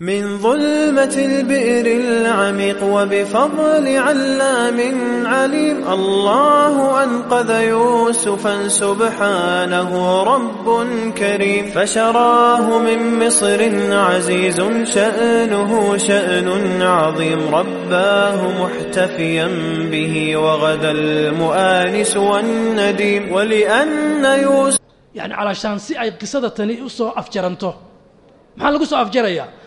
من ظلمة البئر العميق وبفضل علام عليم الله أنقذ يوسفا سبحانه رب كريم فشراه من مصر عزيز شأنه شأن عظيم رباه محتفيا به وغدا المؤانس والنديم ولأن يوسف يعني علشان سي أي قصة تاني أفجرنته ما لقصو أفجريا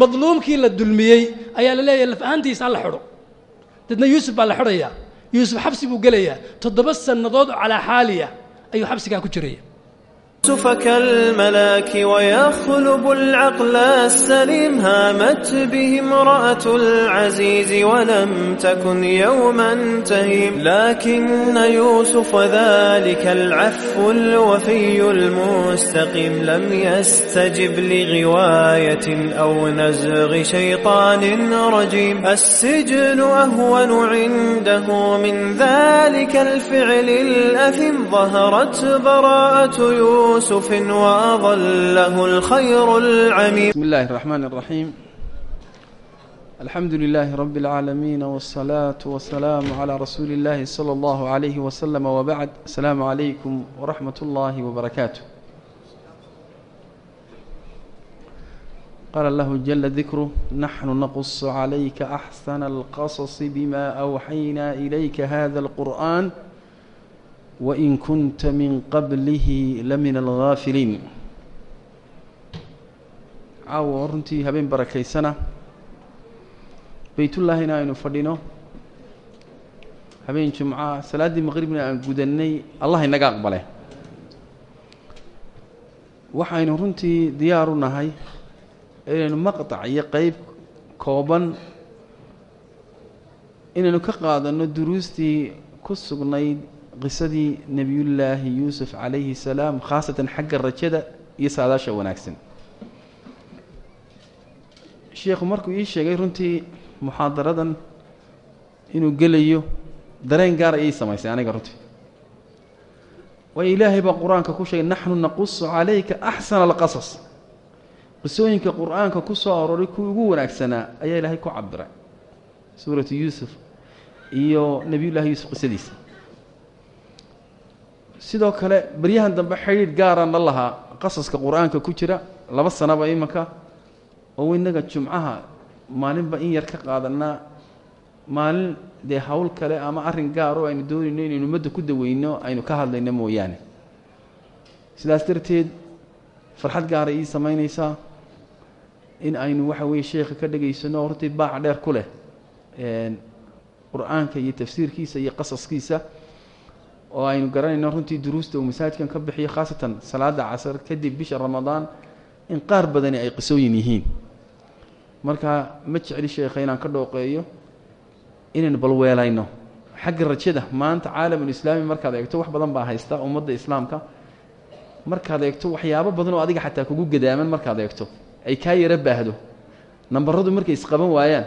madluumkii la dulmiyey ayaa la leeyahay laf la xidho. Dadna yuusuf baa la xidhayaa. Yuusuf xabsi buu gelayaa. Toddoba sannadood oo calaa xaaliya ayuu xabsigaa ku jiraya يوسف كالملاك ويخلب العقل السليم هامت به امرأة العزيز ولم تكن يوما تهيم لكن يوسف ذلك العفو الوفي المستقيم لم يستجب لغواية أو نزغ شيطان رجيم السجن أهون عنده من ذلك الفعل الأثم ظهرت براءة يوسف يوسف وأظله الخير العميم بسم الله الرحمن الرحيم الحمد لله رب العالمين والصلاة والسلام على رسول الله صلى الله عليه وسلم وبعد السلام عليكم ورحمة الله وبركاته قال الله جل ذكره نحن نقص عليك أحسن القصص بما أوحينا إليك هذا القرآن wain kunta min qablihi la min alghaafiliin caawa runtii habeen barakaysana. Beytullaahina aynu fadhino. Habeen jumca salaaddii maqribna aan gudanay allah inaga aqbale waxaynu runtii diyaar u nahay inaynu maqtac iyo qeyb kooban inaynu ka qaadanno duruustii ku sugnayd qisadii nebiyullaahi yuusuf calayhi salaam khaasatan xagga rajada iyo saadaasha wanaagsan. Sheikhu markuu ii sheegay runtii muxaadaradan inuu gelayo dareen gaar ayay samaysay aniga runtii. Waayo ilaahay baa qur'aanka ku sheegay naxnu naqusu calayka axsana alqasas. Qisooyinka qur'aanka ku soo aroray kuwii ugu wanaagsanaa ayaa ilaahay ku cabiray suuratu yuusuf iyo nebiyullaahi yuusuf qisadiisa sidoo kale beryahan dambe xidhiidh gaaraan la lahaa. Qasaska qur'aanka ku jira laba sanaba imanka oo inaga jumcaha maalinba in yar ka qaadanaa. Maalin dee hawl kale ama arrin gaar oo aynu doonayno inaynu ummadda ku daweyno aynu ka hadlayno mooyaane. Sidaas darteed farxad gaara ii samaynaysaa in aynu waxa weeye sheekha ka dhegaysano hortii baac dheer ku leh qur'aanka iyo tafsiirkiisa iyo qasaskiisa oo aynu garanayno runtii duruusta uu masaajidkan ka bixiyo khaasatan salaada casar kadib bisha ramadaan in qaar badani ay qisooyin yihiin. Marka ma jecli sheekha inaan ka dhooqeeyo inaynu balweelayno xagga rajada maanta caalamulislaami markaad eegto wax badan baa haysta ummadda islaamka. Markaad eegto waxyaabo badan oo adiga xataa kugu gadaaman markaad eegto ay kaa yaro baahdo. Nambaradu markay isqaban waayaan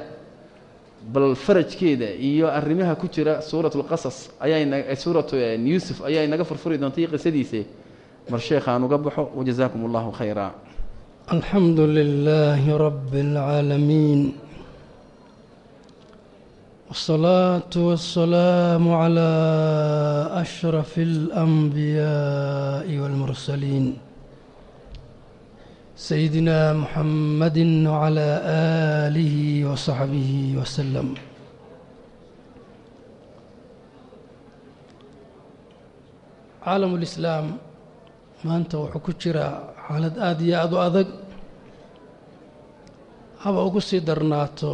bal farajkeeda iyo arrimaha ku jira suurat lqasas ayaa suuratu yuusuf ayaa inaga furfuri doontay qisadiise mar sheekha aan uga baxo wajazaakum allahu khayra alxamdu lilaahi rabbi اlcaalamiin wالsalaatu waالsalaamu calaa ashraf اlanbiyaaءi wاlmursaliin sayidina muxamadi wcalaa aalihi wasaxbihi wasalam caalamulislaam maanta wuxuu ku jiraa xaalad aada iyo aada u adag haba ugu sii darnaato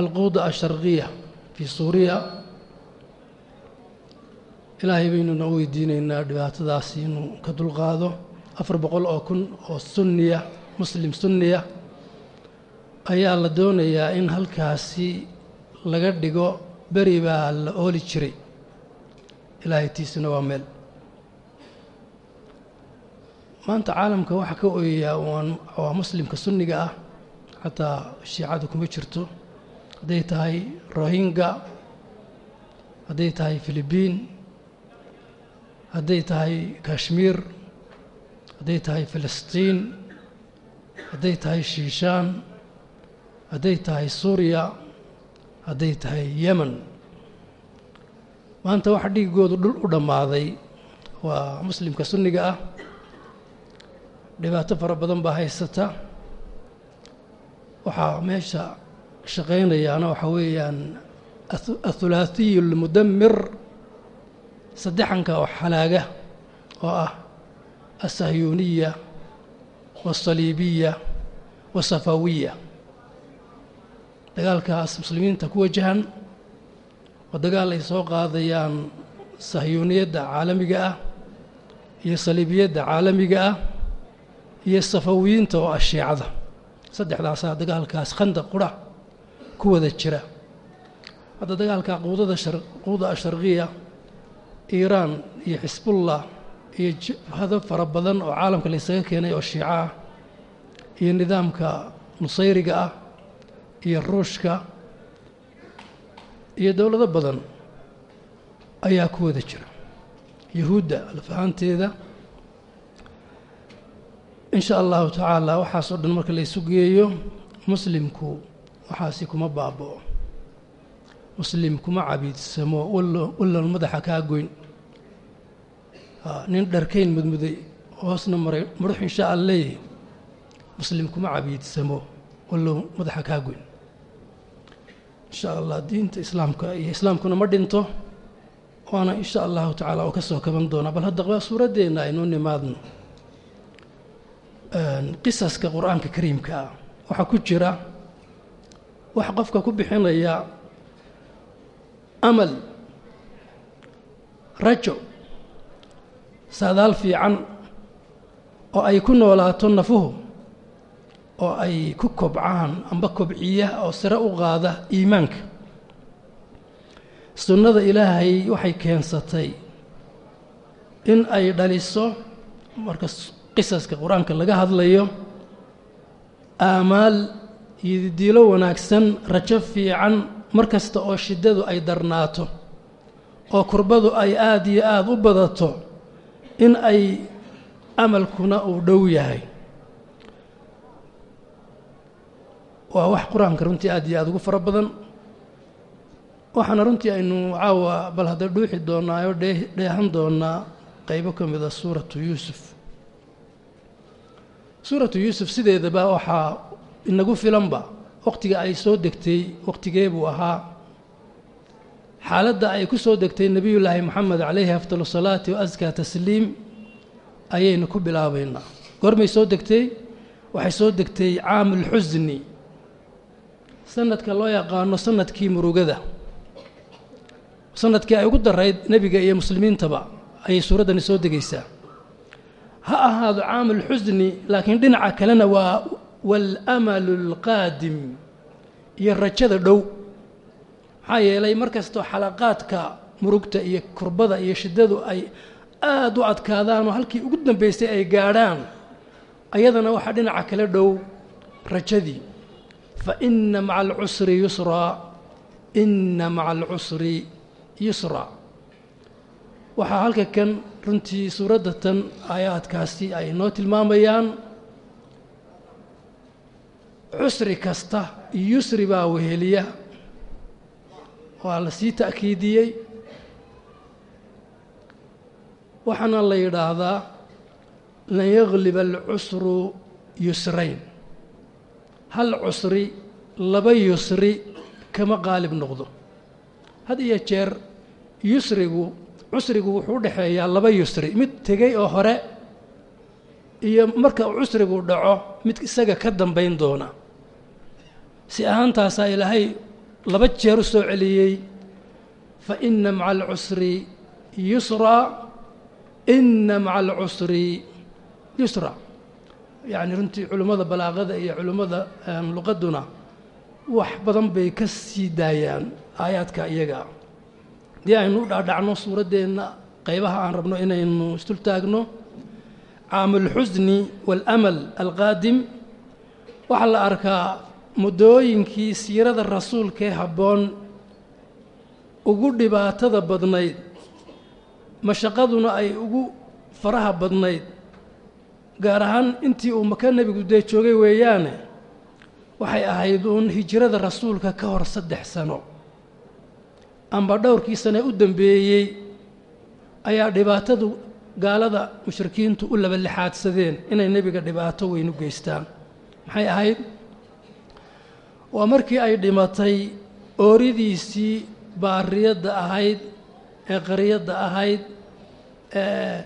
alquuda asharqiya fii suuriya ilaahay baynuna u weydiinaynaa dhibaatadaasi inuu ka dulqaado afar boqol oo kun oo sunniya muslim sunniya ayaa la doonayaa in halkaasi laga dhigo beri baa la ooli jiray. Ilaahay tiisuna waa meel. Maanta caalamka waxaa ka ooyayaa waa muslimka sunniga ah. Xataa shiicadu kuma jirto. Hadday tahay rohinga hadday tahay filibiin hadday tahay kashmiir hadday tahay filistiin hadday tahay shiishaan hadday tahay suuriya hadday tahay yemen. Maanta waxa dhiigoodu dhul u dhammaaday waa muslimka sunniga ah. Dhibaato fara badan baa haysata. Waxaa meesha shaqaynayaana waxaa weeyaan athulaathiyu almudamir saddexanka oo xalaaga oo ah asahyuuniya waasaliibiya wasafawiya dagaalkaas muslimiinta ku wajahan oo dagaal ay soo qaadayaan sahyuuniyadda caalamiga ah iyo saliibiyadda caalamiga ah iyo safawiyiinta oo ah saddexdaasaa dagaalkaas khandaq qura ku wada jira hadda dagaalka quudada quuda asharqiya iiraan iyo xisbullah iyo jabhado fara badan oo caalamka la ysaga keenay oo shiico ah iyo nidaamka nusayriga ah iyo ruushka iyo dowlado badan ayaa ku wada jira. Yahuudda lafahaanteeda in sha allahu tacaala waxaasoo dhan marka la isu geeyo muslimku waxaasi kuma baaba'o. Muslim kuma cabiidsamo walloon madaxa kaa goyn nin dharkayn mudmuday hoosna maray mudux insha alleh muslim kuma cabiidsamo wallow madaxa kaa goyn. Insha allah diinta islaamka iyo islaamkuna ma dhinto waana insha allahu tacaala oo ka soo kaban doonaa. Bal haddaba suuraddeenna aynu nimaadno. Qisaska qur'aanka kariimka ah waxaa ku jira waxa qofka ku bixinaya amal rajo saadaal fiican oo ay ku noolaato nafuhu oo ay ku kobcaan amba kobciya oo sare u qaada iimaanka. Sunnada ilaahay waxay keensatay in ay dhaliso marka qisaska qur'aanka laga hadlayo aamaal iyo diilo wanaagsan rajo fiican mar kasta oo shiddadu ay darnaato oo kurbadu ay aada iyo aada u badato in ay amalkuna uu dhow yahay. Waa wax qur'aanka runtii aad iyo aada ugu fara badan. Waxaana runtii aynu caawa bal hadda dhuuxi doonaa oo dheehan doonaa qaybo ka mida suuratu yuusuf. Suuratu yuusuf sideedaba waxaa inagu filanba wakhtiga ay soo degtay wakhtigee buu ahaa xaaladda ay ku soo degtay nebiyullaahi moxamed calayhi afdalu salaati wa askaa tasliim ayaynu ku bilaabaynaa. Goormay soo degtay waxay soo degtay caamulxusni sanadka loo yaqaano sannadkii murugada. Sanadkii ay ugu darayd nebiga iyo muslimiintaba ayay suuraddani soo degaysaa. Ha ahaado caamulxusni laakiin dhinaca kalena waa waalamalu alqaadim iyo rajada dhow maxaa yeelay mar kastoo xalaqaadka murugta iyo kurbada iyo shiddadu ay aada u adkaadaan oo halkii ugu dambaysay ay gaadhaan ayadana waxaa dhinaca kale dhow rajadii. Fa inna maca alcusri yusraa inna maca alcusri yusraa waxaa halka kan runtii suuradda tan aayaadkaasi ay noo tilmaamayaan cusri kasta yusri baa weheliya waa la sii ta'kiidiyey. Waxaana la yidhaahdaa lan yagliba alcusru yusrayn. Hal cusri laba yusri kama qaalib noqdo. Had iyo jeer yusrigu cusrigu wuxuu u dhexeeyaa laba yusri mid tegey oo hore iyo marka cusrigu dhaco mid isaga ka dambayn doona. Si ahaantaasaa ilaahay laba jeer u soo celiyey fa inna maca alcusri yusraa inna maca alcusri yusra. Yacni runtii culimmada balaaqada iyo culimmada luqadduna wax badan bay ka sii daayaan aayaadka iyaga. Haddii aynu u dhaadhacno suuraddeenna qaybaha aan rabno inaynu istul taagno caamulxusni waalamal alqaadim waxaa la arkaa muddooyinkii siirada rasuulkee habboon ugu dhibaatada badnayd mashaqaduna ay ugu faraha badnayd gaar ahaan intii uu maka nebigu dee joogay weeyaane waxay ahayd uun hijrada rasuulka ka hor saddex sano. Amba dhowrkii sane u dambeeyey ayaa dhibaatadu gaalada mushrikiintu u laba lixaadsadeen inay nebiga dhibaato weyn u geystaan. Maxay ahayd waa markii ay dhimatay ooridiisii baariyadda ahayd ee qariyadda ahayd ee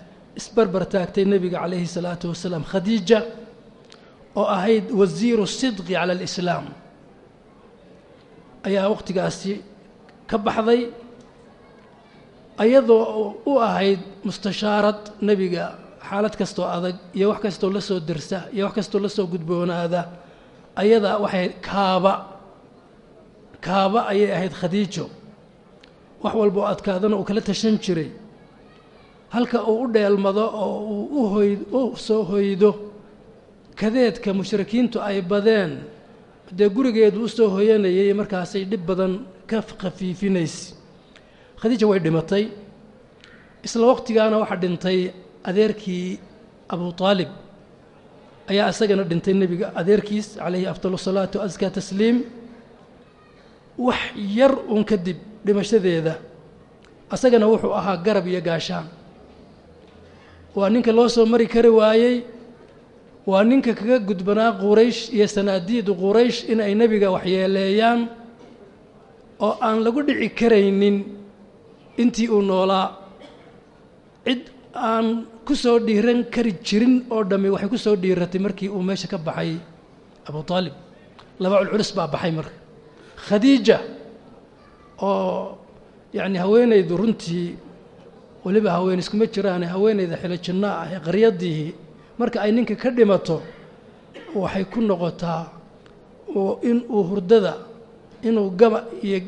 isbarbar taagtay nebiga calayhi salaatu wasalaam khadiija oo ahayd wasiiru sidqi cala alislaam. Ayaa wakhtigaasi ka baxday ayadoo u ahayd mustashaarad nebiga xaalad kastoo adag iyo wax kastoo la soo dirsa iyo wax kastoo la soo gudboonaada ayadaa waxay kaaba kaaba ayay ahayd khadiijo. Wax walba oo adkaadana uu kala tashan jiray. Halka uu u dheelmado oo uu u hoy u soo hoydo kadeedka mushrikiintu ay badeen dee gurigeedu u soo hoyanayay markaasay dhib badan ka khafiifinaysa khadiija way dhimatay. Isla waqtigaana waxaa dhintay adeerkii abu aalib ayaa isagana dhintay nebiga adeerkiis calayhi afdal salaatu askaa tasliim. Wax yar uun kadib dhimashadeeda asagana wuxuu ahaa garab iyo gaashaan. Waa ninka loo soo mari kari waayey waa ninka kaga gudbanaa quraysh iyo sanaadiidu quraysh in ay nebiga waxyeeleeyaan oo aan lagu dhici karaynin intii uu noolaa. Cid aan ku soo dhiiran kari jirin oo dhammi waxay ku soo dhiiratay markii uu meesha ka baxay abu aalib laba culculus baa baxay marka. Khadiija oo yacni haweenaydu runtii weliba haween iskuma jiraane haweenayda xilo ah ee qaryadii marka ay ninka ka dhimato waxay ku noqotaa in uu hurdada inuu gaba iyo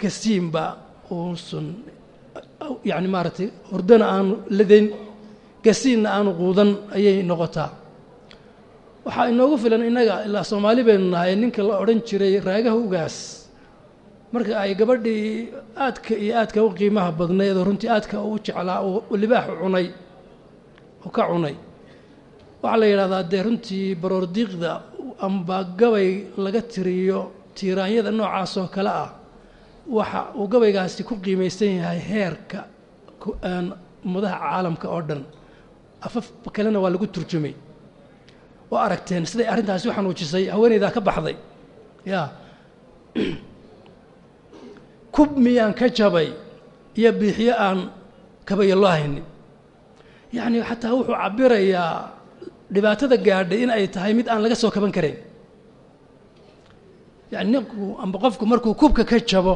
gasiinba uusan yacni maaragtay hurdana aanu ladayn gasiinna aanu quudan ayay noqotaa. Waxaa inoogu filan innaga ilaa soomaali baynu nahay ninka la odhan jiray raagaha ugaas marka ay gabadhii aadka iyo aadka u qiimaha badnayd oo runtii aadka u jeclaa uu libaaxu cunay oo ka cunay. Waxaa la yidhahdaa dee runtii baroordiiqda amba gabay laga tiriyo tiiraanyada noocaas oo kale ah waxa uu gabaygaasi ku qiimaysan yahay heerka ummadaha caalamka oo dhan. Afaf kalena waa lagu turjumay. Waa aragteen siday arrintaasi u xanuujisay haweenaydaa ka baxday. Ya kub miyaan ka jabay iyo biixiyo aan kabayo loo yacni xataa wuxuu cabirayaa dhibaatada gaadhay in ay tahay mid aan laga soo kaban karayn yani ninku amba qofku markuu kubka ka jabo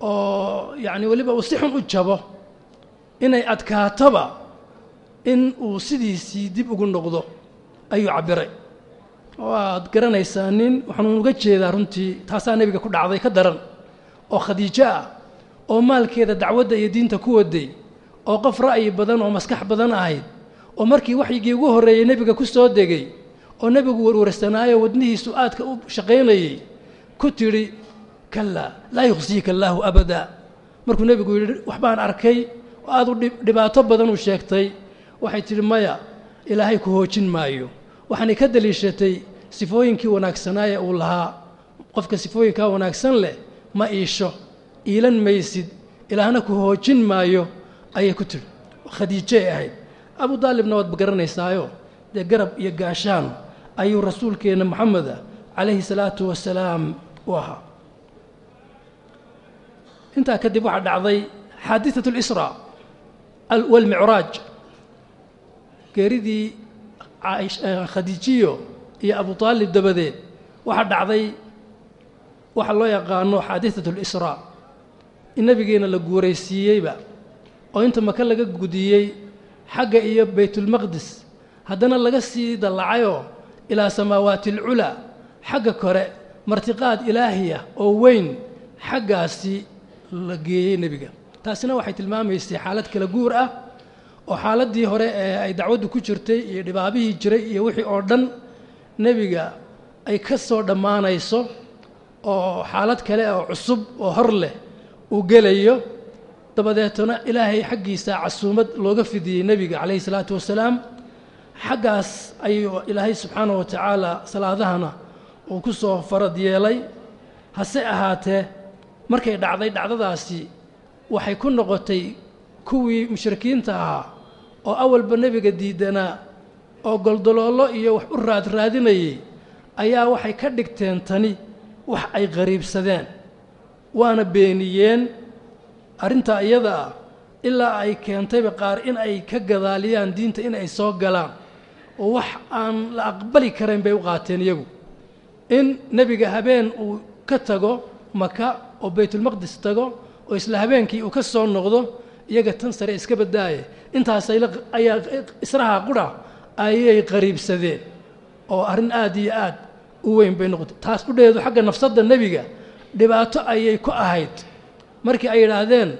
oo yacni weliba uu si xun u jabo inay adkaatoba in uu sidiisii dib ugu noqdo ayuu cabbiray. Waad garanaysaa nin waxaan uga jeedaa runtii taasaa nebiga ku dhacday ka daran oo khadiijo ah oo maalkeeda dacwadda iyo diinta ku waday oo qof ra'yi badan oo maskax badan ahayd oo markii waxyigii ugu horreeyey nebiga ku soo degay oo nebigu warwarsanaayo wadnihiisu aadka u shaqaynayey ku tidhi kallaa laa yuqsiika allaahu abada. Markuu nebigu yidhi waxbaan arkay oo aad u dhibaato badan u sheegtay waxay tidhi maya ilaahay ku hoojin maayo. Waxaanay ka daliishatay sifooyinkii wanaagsanaaye uu lahaa. Qofka sifooyinkaa wanaagsan leh ma iisho iilan maysid ilaahna ku hoojin maayo ayay ku tidhi. Khadiijay ahayd. Abu daalibna waad garanaysaayo dee garab iyo gaashaan ayuu rasuulkeenna moxameda calayhi salaatu wasalaam u ahaa intaa kadib waxaa dhacday xaadiثaة اlإsra wاlmicraaj geeridii khadiijiyo iyo abu aalib dabadeed waxaa dhacday waxa loo yaqaano xaadiثaة اlإsra in nabigeena la guuraysiiyeyba oo inta maka laga gudiyey xagga iyo baytulmaqdis haddana laga sii dallacayoo ilaa samaawaati alculaa xagga kore martiqaad ilaahiya oo weyn xaggaasi la geeyey nebiga. Taasina waxay tilmaamaysay xaalad kala guur ah oo xaaladdii hore ee ay dacwaddu ku jirtay iyo dhibaabihii jiray iyo wixii oo dhan nebiga ay ka soo dhammaanayso oo xaalad kale oo cusub oo hor leh uu gelayo. Dabadeetana ilaahay xaggiisa casuumad looga fidiyey nebiga calayhi salaatu wasalaam. Xaggaas ayuu ilaahay subxaana wa tacaala salaadahana uu ku soo farad yeelay. Hase ahaatee markay dhacday dhacdadaasi waxay ku noqotay kuwii mushrikiinta ahaa oo awalba nebiga diidanaa oo goldoloollo iyo wax u raadraadinayay ayaa waxay ka dhigteen tani wax ay qariibsadeen waana beeniyeen arrintaa iyada ah ilaa ay keentayba qaar in ay ka gadaaliyaan diinta in ay soo galaan oo wax aan la aqbali karayn bay u qaateen iyagu. In nebiga habeen uu ka tago maka oo baytulmaqdis tago oo isla habeenkii uu ka soo noqdo iyaga tan sare iska badaaye. Intaas ayaa israha qura ayay qariibsadeen oo arrin aad iyo aad u weyn bay noqotay. Taas udheedu xagga nafsadda nebiga dhibaato ayay ku ahayd. Markii ay yidhaahdeen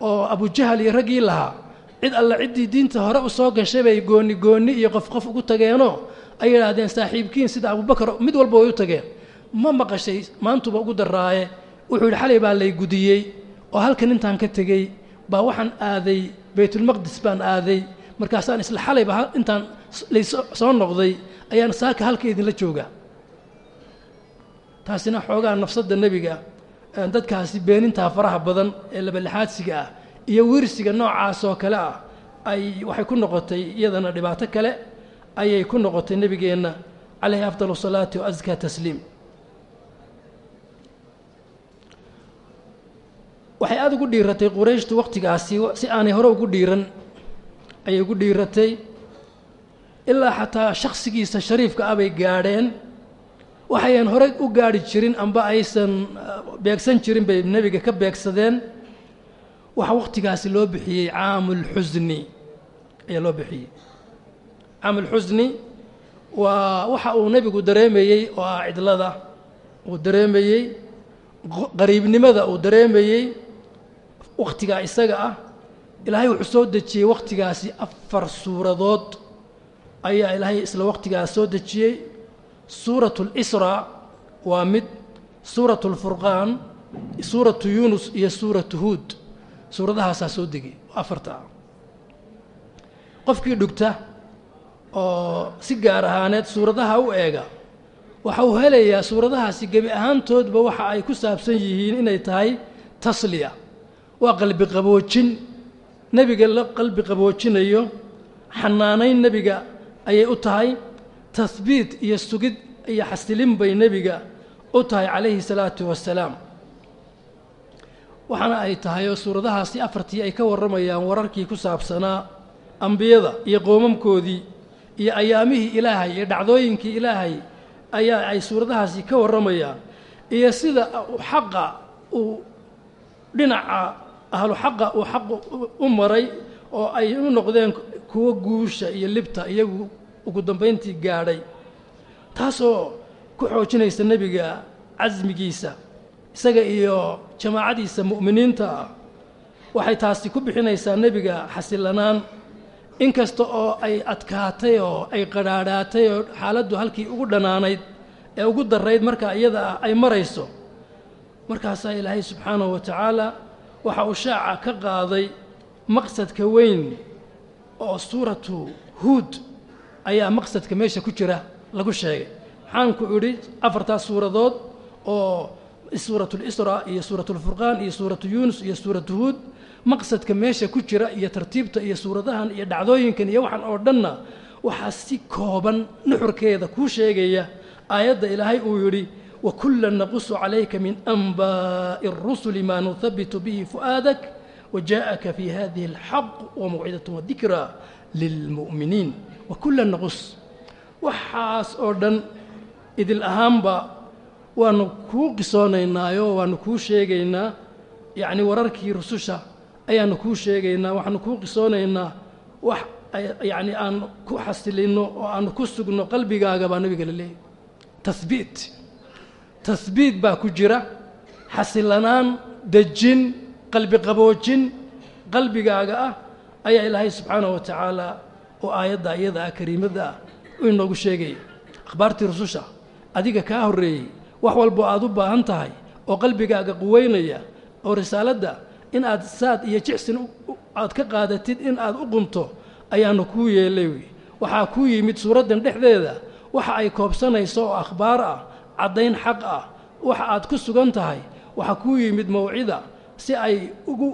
oo abujahal iyo raggii lahaa cid alle ciddii diinta hore u soo gashay bay gooni goonni iyo qof qof ugu tageenoo ay yidhaahdeen saaxiibkiin sida abubakar mid walba way u tageen. Ma maqashay maantuba ugu daraaye wuxuu yidhi xalay baa lay gudiyey oo halkan intaan ka tegey baa waxaan aaday baytulmaqdis baan aaday. Markaasaan isla xalayba intaan soo noqday ayaan saaka halka idinla joogaa taasina xoogaa nafsadda nebiga dadkaasi beenintaa faraha badan ee labalixaadsiga ah iyo wirsiga noocaas oo kale ah ay waxay ku noqotay iyadana dhibaato kale ayay ku noqotay nebigeenna calayhi afdal salaati wa askaa tasliim waxay aada ugu dhiiratay qurayshtu wakhtigaasi si aanay hore ugu dhiiran ayay ugu dhiiratay. Ilaa xataa shakhsigiisa shariifka ah bay gaadheen. Waxayan horey u gaadhi jirin amba aysan beegsan jirin bay nebiga ka beegsadeen. Waxaa wakhtigaasi loo bixiyey caamulxusni ayaa loo bixiyey. Caamulxusni waa waxa uu nebigu dareemayey oo ah cidlada uu dareemayey qariibnimada uu dareemayey wakhtigaa isaga ah ilaahay wuxuu soo dejiyey wakhtigaasi afar suuradood. Ayaa ilaahay isla wakhtigaas soo dejiyey. Suuratu اlisraa waa mid suuratu اlfurqaan suuratu yunus iyo suuratu huud. Suuradahaasaa soo degay afarta. Ah qofkii dhugta oo si gaar ahaaneed suuradaha u eega waxa uu helayaa suuradahaasi gebi ahaantoodba waxa ay ku saabsan yihiin inay tahay tasliya waa qalbi qaboojin. Nebiga la qalbi qaboojinayo xanaanayn nebiga ayay u tahay. Tahbiit iyo sugid iyo xasilin bay nebiga u tahay calayhi salaatu wasalaam waxaana ay tahay oo suuradahaasi afartii ay ka warramayaan wararkii ku saabsanaa ambiyada iyo qoomamkoodii iyo ayaamihii ilaahay iyo dhacdooyinkii ilaahay ayaa ay suuradahaasi ka warramayaan. Iyo sida xaqa uu dhinaca ahlu xaqa uu xaq u maray oo ay u noqdeen kuwo guusha iyo libta iyagu ugu dambayntii gaadhay taasoo ku xoojinaysa nebiga casmigiisa isaga iyo jamaacadiisa mu'miniinta. Ah waxay taasi ku bixinaysaa nebiga xasilanaan inkasta oo ay adkaatay oo ay qadhaadhaatay oo xaaladdu halkii ugu dhanaanayd ee ugu darayd markaa iyada ah ay marayso. Markaasaa ilaahay subxaanahu wa tacaala waxa uu shaaca ka qaaday maqsadka weyn oo suuratu huud ayaa maqsadka meesha ku jira lagu sheegay. Maxaan ku idhi afartaas suuradood oo suuratu lisraa iyo suuratu lfurqaan iyo suuratu yuunus iyo suuratu huud maqsadka meesha ku jira iyo tartiibta iyo suuradahan iyo dhacdooyinkan iyo waxaan oo dhanna waxaa si kooban nuxurkeeda kuu sheegaya. Aayadda ilaahay uu yidhi wakulan naqusu calayka min anbaa'i الrusuli maa nuhabitu bihi fu'aadak wajaءaka fi hadihi اlxaq wamawcidaة wadikra lilmu'miniin wakulan naqus waxaas oo dhan idil ahaanba waanu kuu qisoonaynaayo waanu kuu sheegaynaa yacni wararkii rususha ayaanu kuu sheegaynaa waxaanu kuu qisoonaynaa wax yacni aan ku xasilinno oo aanu ku sugno qalbigaaga baa nabiga la leeyahy tahbiit tahbiit baa ku jira. Xasilanaan dejin qalbi qaboojin qalbigaaga ah ayaa ilaahay subxaanahu wa tacaala oo aayadda iyada ah kariimadda ah u inoogu sheegaya akhbaartii rususha adiga kaa horreeyey wax walbo aad u baahan tahay oo qalbigaaga quweynaya oo risaaladda in aad saad iyo jicsin aad ka qaadatid in aad u qunto ayaanu kuu yeelay wey. Waxaa ku yimid suuraddan dhexdeeda waxa ay koobsanayso oo akhbaar ah caddayn xaq ah waxa aad ku sugan tahay waxaa kuu yimid mawcida si ay ugu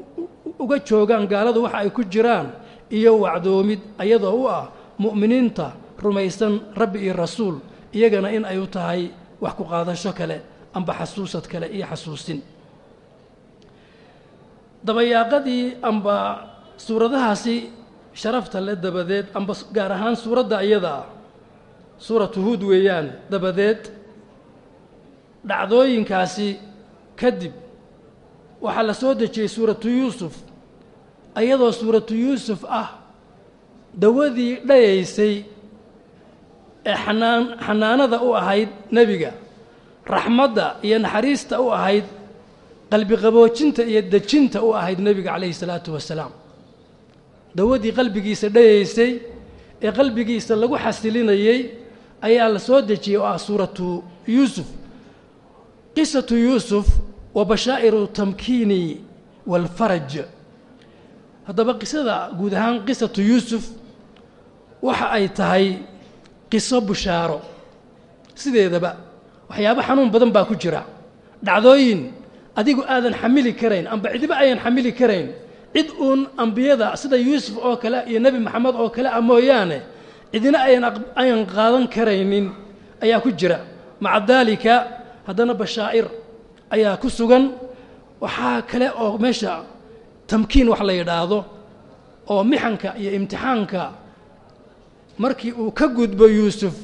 uga joogaan gaaladu waxa ay ku jiraan iyo wacdoomid ayadoo u ah mu'miniinta rumaysan rabbi iyo rasuul iyagana in ay u tahay wax ku qaadasho kale amba xasuusad kale iyo xasuusin. Dabayaaqadii amba suuradahaasi sharafta le dabadeed amba gaar ahaan suuradda iyada ah suuratu huud weeyaan dabadeed dhacdooyinkaasi kadib waxaa la soo dejiyey suuratu yuusuf. Iyadoo suuratu yuusuf ah dawadii dhayaysay ee xanaan xanaanada u ahayd nebiga raxmadda iyo naxariista u ahayd qalbi qaboojinta iyo dejinta u ahayd nebiga calayhi salaatu wasalaam. Dawadii qalbigiisa dhayaysay ee qalbigiisa lagu xasilinayey ayaa la soo dejiyey oo ah suuratu yuusuf qisatu yuusuf wa bashaa'iru tamkiini waalfaraj haddaba qisada guud ahaan qisatu yuusuf waxa ay tahay qiso bushaaro. Sideedaba waxyaabo xanuun badan baa ku jira. Dhacdooyin adigu aadan xamili karayn amba cidiba ayan xamili karayn. Cid uun ambiyada sida yuusuf oo kale iyo nebi maxamed oo kale ah mooyaane cidina ayan qaadan karaynin ayaa ku jira. Maca daalika haddana bashaa'ir ayaa ku sugan waxaa kale oo meesha tamkiin wax la yidhaahdo oo mixanka iyo imtixaanka markii uu ka gudbo yuusuf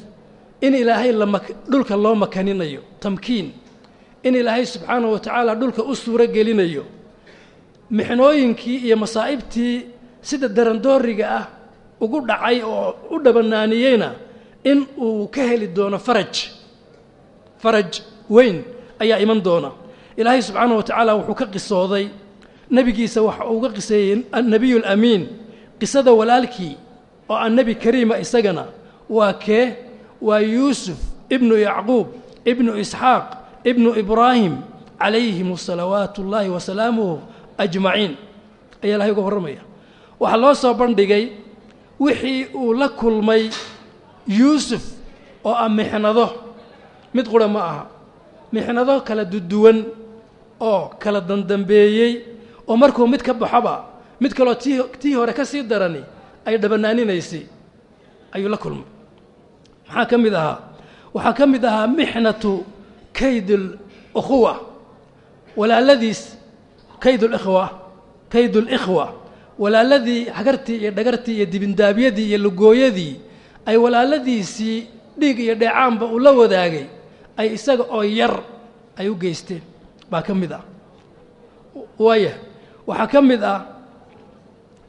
in ilaahay lama dhulka loo makaninayo tamkiin. In ilaahay subxaanahu wa tacaala dhulka u suuro gelinayo mixnooyinkii iyo masaa'ibtii sida darandooriga ah ugu dhacay oo u dhabanaaniyeyna in uu ka heli doono faraj. Faraj weyn ayaa iman doona. Ilaahay subxaanahu wa tacaala wuxuu ka qisooday nebigiisa waxa uu uga qiseeyey annebiyu lamiin qisada walaalkii oo aan nebi kariima isagana. Waa kee waa yuusuf ibnu yacquub ibnu isxaaq ibnu ibraahim calayhim salawaatu ullaahi wasalaamuhu ajmaciin. Ayaa ilahay uga warramaya waxaa loo soo bandhigay wixii uu la kulmay yuusuf oo ah mixnado. Mid qura ma aha mixnado kala duduwan oo kala dandambeeyey oo markuu mid ka baxoba mid kaloo tii tii hore ka sii darani ay dhabanaaninaysay ayuu la kulmay maxaa ka mid ahaa waxaa ka mid ahaa mixnatu kayd اlukhuwa walaaladiis kayd اlikhwa kayd اlikhwa walaaladii hagartii iyo dhagartii iyo dibindaabyadii iyo lugooyadii ay walaaladiisii dhiig iyo dheecaanba uu la wadaagay ay isaga oo yar ay u geysteen. Baa ka mid ah. Waaya waxaa ka mid ah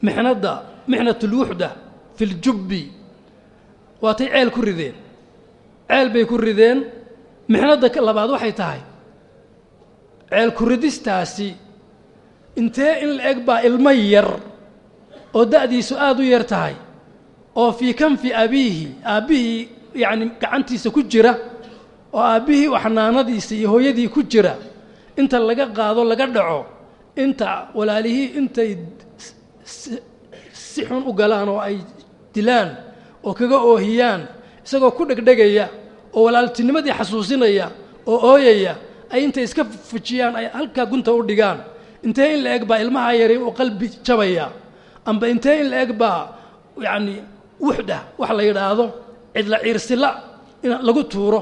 mixnadda mixnat اlwuxda fi اljubbi waatay ceel ku rideen. Ceel bay ku rideen. Mixnadda labaad waxay tahay ceel ku ridistaasi. Intee in la eg baa ilmo yar oo da'diisu aada u yar tahay oo fii kanfi abiihi aabbihii yacni gacantiisa ku jira oo aabbihii u xanaanadiisa iyo hooyadii ku jira inta laga qaado laga dhaco inta walaalihii intay si xun u galaan oo ay dilaan oo kaga oohiyaan isagoo ku dhegdhegaya oo walaaltinimadii xasuusinaya oo ooyaya ay intay iska fujiyaan ay halkaa gunta u dhigaan. Intee in la eg baa ilmaha yari uu qalbi jabaya? Amba intee in la eg baa yacni wuxda wax la yidhaahdo cidla ciirsila in lagu tuuro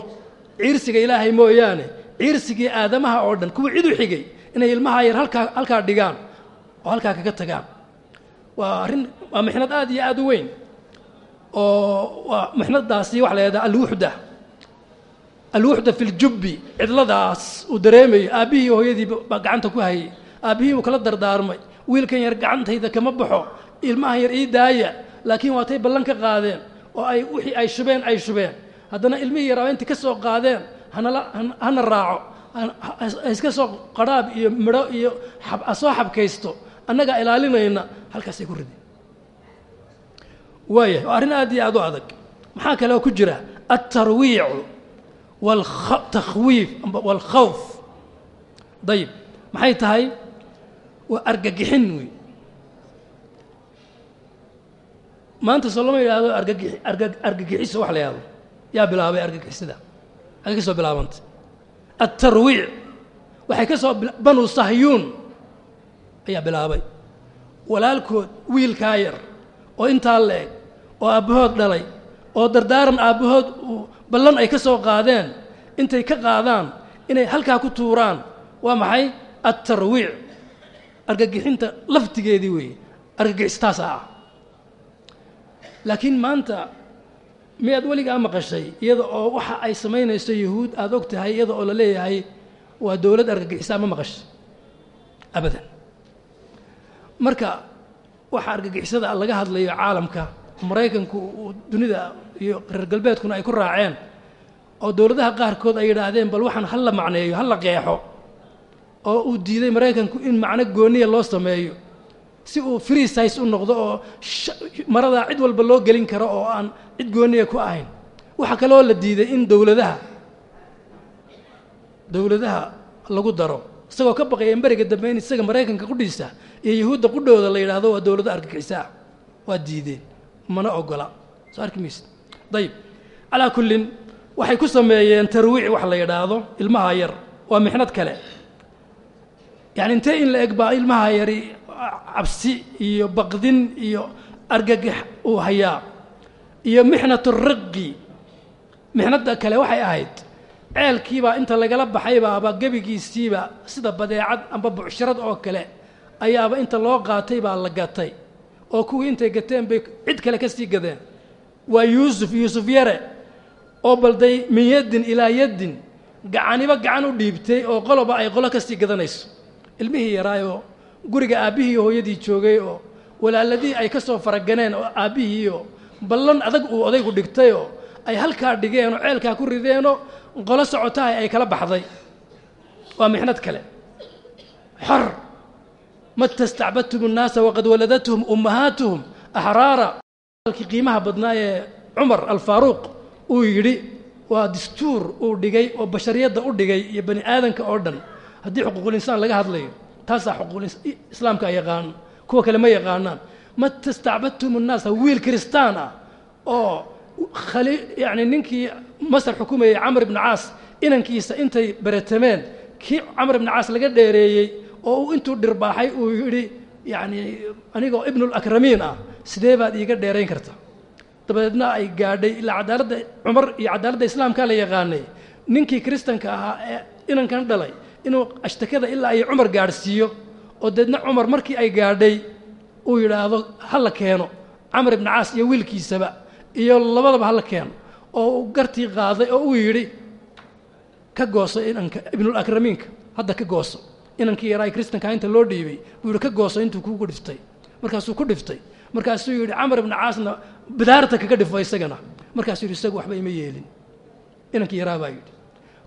ciirsiga ilaahay mooyaane ciirsigii aadamaha oo dhan kuwa cid u xigay inay ilmaha yar halkaa halkaa dhigaan oo halkaa kaga tagaan. Waa arrin waa mixnad aad iyo aad u weyn oo waa mixnadaasi waxa la yidhahdaa alwuxda. Alwuxda fi cidladaas uu dareemayo aabbihii hooyadii gacanta ku hayay aabbihii uu kala dardaarmay wiilkan yar gacantayda kama baxo ilmahan yar ii daaya laakiin waatay ballan ka qaadeen oo ay wixii ay shubeen ay shubeen haddana ilmihii yaraa inta ka soo qaadeen hanala hana raaco. Iska soo qadhaab iyo midho iyo ha soo xabkaysto. Annagaa ilaalinayna halkaasay ku rideen. Waaya waa arrin aad iyo aad u adag. Maxaa kaleo ku jira? Altarwiicu waaltakhwiif waalkhawf dayib maxay tahay? Waa argagixin wey maanta soo lama yidhaahdo argagi arga argagixiso wax la yidhahdo yaa bilaabay argagixisada. Waxay ka soo bilaabantay. Altarwiic waxay ka soo banu sahyuun ayaa bilaabay. Walaalkood wiilkaa yar oo intaa la eg oo aabbahood dhalay oo dardaaran aabbahood ballan ay ka soo qaadeen intay ka qaadaan inay halkaa ku tuuraan waa maxay? Altarwiic argagixinta laftigeedii weeye argagixistaasa ah laakiin maanta miyaad weligaa maqashay? Iyada oo waxa ay samaynayso yuhuud aada og tahay iyada oo la leeyahay waa dowlad argagixisaa ma maqashay abadan. Marka waxa argagixisada laga hadlayo caalamka maraykanku dunida iyo reer galbeedkuna ay ku raaceen oo dowladaha qaarkood ay yidhaahdeen bal waxaan hala macneeyo hala qeexo oo uu diiday maraykanku in macno gooniya loo sameeyo si uu free size u noqdo oo maradaa cid walba loo gelin karo oo aan cid gooniya ku ahayn. Waxaa kaloo la diiday in dowladaha dowladaha lagu daro isagoo ka baqaya beriga dambe in isaga maraykanka qudhiisa iyo yuhuudda qudhooda la yidhaahdo waa dowlado argagixisaa waa diideen. Mana ogola. Soo arki mayse dayib. Calaa kullin waxay ku sameeyeen tarwiic wax la yidhaahdo ilmaha yar. Waa mixnad kale. Yacni intee in la eg baa ilmaha yari cabsi iyo baqdin iyo argagax uu hayaa iyo mixnatu riqi mixnadda kale waxay ahayd ceelkiibaa inta lagala baxaybaaba gebigiisiiba sida badeecad amba bucsharad oo kale ayaaba inta loo qaatay baa la gatay. Oo kuwii intay gateen bay cid kale ka sii gadeen. Waa yuusuf yuusuf yare oo balday min yaddin ilaa yaddin gacaniba gacan u dhiibtay oo qoloba ay qolo ka sii gadanayso. Ilmihii yaraayoo guriga aabbihii hooyadii joogay oo walaaladii ay ka soo faraganeen oo aabbihiioo ballan adag uu odaygu dhigtayoo ay halkaa dhigeenoo ceelkaa ku rideenoo qolo socotahay ay kala baxday. Waa mixnad kale. Xor. Mata stacbadtum الnaasa waqad waladathum ummahaatuhum axraara alkii qiimaha badnaa ee cumar alfaaruuq uu yidhi waa dastuur uu dhigay oo bashariyadda u dhigay iyo bani aadanka oo dhan. Haddii xuquuqulinsaan laga hadlayo taasaa xuquulislaamka ay yaqaan kuwa kale ma yaqaanaan. Mata stacbadtum الnaasa wiil kiristaan ah oo yacni ninkii masar xukumayey camr ibnu caas inankiisa intay beretameen kii camr ibnu caas laga dheereeyey oo uu intuu dhirbaaxay uu yidhi yacni anigoo ibnulakramiin ah sidee baad iiga dheerayn karta? Dabadeedna ay gaadhay ilaa cadaaladda cumar iyo cadaaladda islaamkaa la yaqaanay. Ninkii kiristanka ahaa ee inankan dhalay inuu ashtakada ilaa ay cumar gaadhsiiyo oo deedna cumar markii ay gaadhay uu yidhaahdo ha la keeno. Camr ibnu caas iyo wiilkiisaba iyo labadaba hala keeno oo uu gartii qaaday oo uu yidhi ka gooso inanka ibnulakramiinka hadda ka gooso. Inankii yaraa kristanka inta loo dhiibay buu yidhi ka gooso intuu kugu dhiftay. Markaasuu ku dhiftay. Markaasuu yidhi camar ibnu caasna bidaarta kaga dhifo isagana. Markaasuu yidhi isagu waxba ima yeelin. Inankii yaraa baa yidhi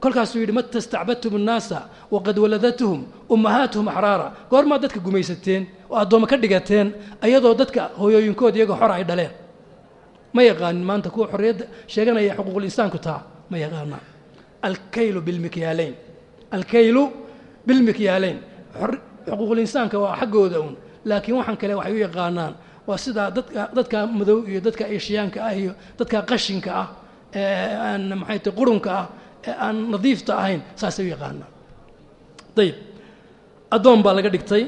kolkaasuu yidhi mata stacbadtum الnaasa waqad waladatuhum ummahaatuhum axraara. Goormaa dadka gumaysateen oo addoommo ka dhigateen ayadoo dadka hooyooyinkood iyagoo xor ay dhaleen. Ma yaqaanin maanta kuwa xorriyadda sheeganaya xuquuqul taa? Ma yaqaanaan alkaylu bilmikyaalayn alkaylu bilmikyaalayn xuquuqul waa xaggooda un laakiin waxaan kale waxay u yaqaanaan waa sidaa dadka dadka madow iyo dadka eeshiyaanka ah iyo dadka qashinka ah maxay tahay qurunka ah aan nadiifta ahayn saasay u yaqaanaan dayib. Addoon baa laga dhigtay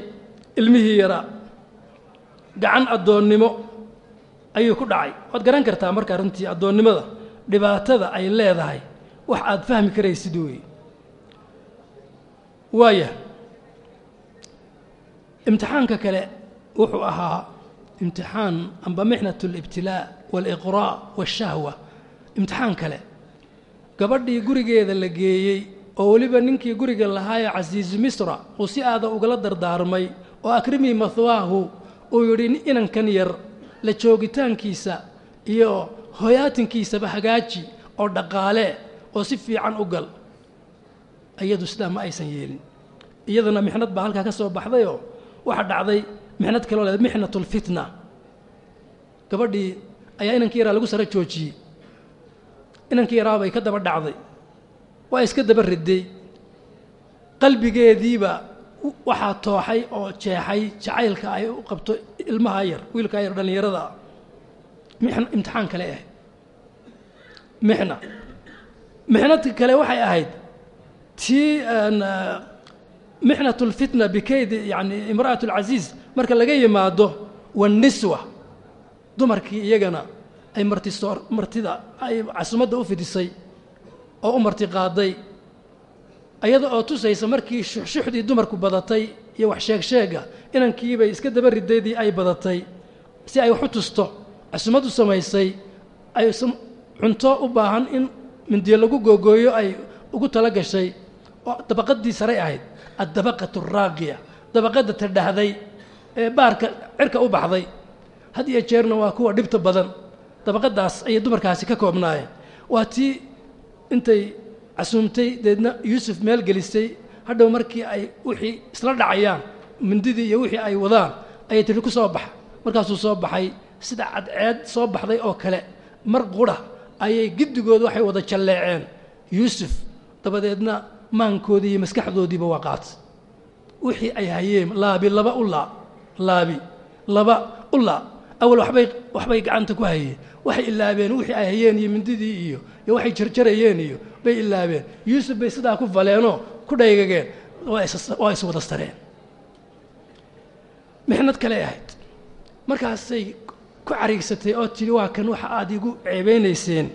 ilmihii yaraa gacan addoonnimo ayuu ku dhacay. Waad garan kartaa markaa runtii addoonnimada dhibaatada ay leedahay wax aad fahmi karaysid weeye. Waaya imtixaanka kale wuxuu ahaa imtixaan amba mixnat alibtilaa waaliqraa' waashahwa imtixaan kale gabadhii gurigeeda la geeyey oo weliba ninkii guriga lahaayee casiizu misra uu si aada ugala dardaarmay oo akrimii mahwaahu uu yidhi inankan yar la joogitaankiisa iyo hoyaatinkiisaba hagaaji oo dhaqaale oo si fiican u gal. Iyadu sidaa ma aysan yeelin. Iyadana mixnad baa halkaa ka soo baxdayoo waxaa dhacday mixnad kaloo leed mixnat alfitna gabadhii ayaa inankii yaraa lagu sara joojiyey inankii yaraa bay ka daba dhacday waa iska daba riday. Qalbigeediiba waxaa tooxay oo jeexay jacaylka ay u qabto ilmaha yar wiilkaa yar dhallinyarada ah mixn imtixaan kale ahayd mixna. Mixnadka kale waxay ahayd tii mixnat اlfitna bikaydi yani imra'at اlcasiiz marka laga yimaado waniswa dumarkii iyagana ay martisoor ay casumadda u fidisay oo u marti qaaday ayada oo tusaysa markii shuxshuxdii dumarku badatay iyo wax sheeg sheega inankiibay iska daba ridaydii ay badatay. Si ay wax u tusto casumad u samaysay ay cunto u baahan in mindiyo lagu googooyo ay ugu tala gashay. Oo dabaqadii saray ahayd addabaqatu araaqiya dabaqadda tadhahday ee baarka cirka u baxday. Had iyo jeerna waa kuwa dhibta badan dabaqadaas ayay dumarkaasi ka koobnaayeen. Waa tii intay casuumtay deedna yuusuf meel gelisay hadhow markii ay wixii isla dhacayaan mindidii iyo wixii ay wadaan ayay tiri ku soo baxa. Markaasuu soo baxay sida cadceed soo baxday oo kale mar qura ayay giddigood waxay wada jalleeceen. Yuusuf dabadeedna maankoodii iyo maskaxdoodiiba waa qaatay. Wixii ay hayeen laabi laba u laa laabi laba u laa awal waxbay waxbay gacanta ku hayeen. Waxay ilaabeen wixii ay hayeen iyo mindidii iyo iyo waxay jarjarayeen iyo bay ilaabeen. Yuusuf bay sidaa ku faleenoo ku dhaygageen waa is wada sareen. Mixnad kale ahayd. Markaasay ku cariigsatay oo tidhi waa kan waxa aad igu ceebeynayseen.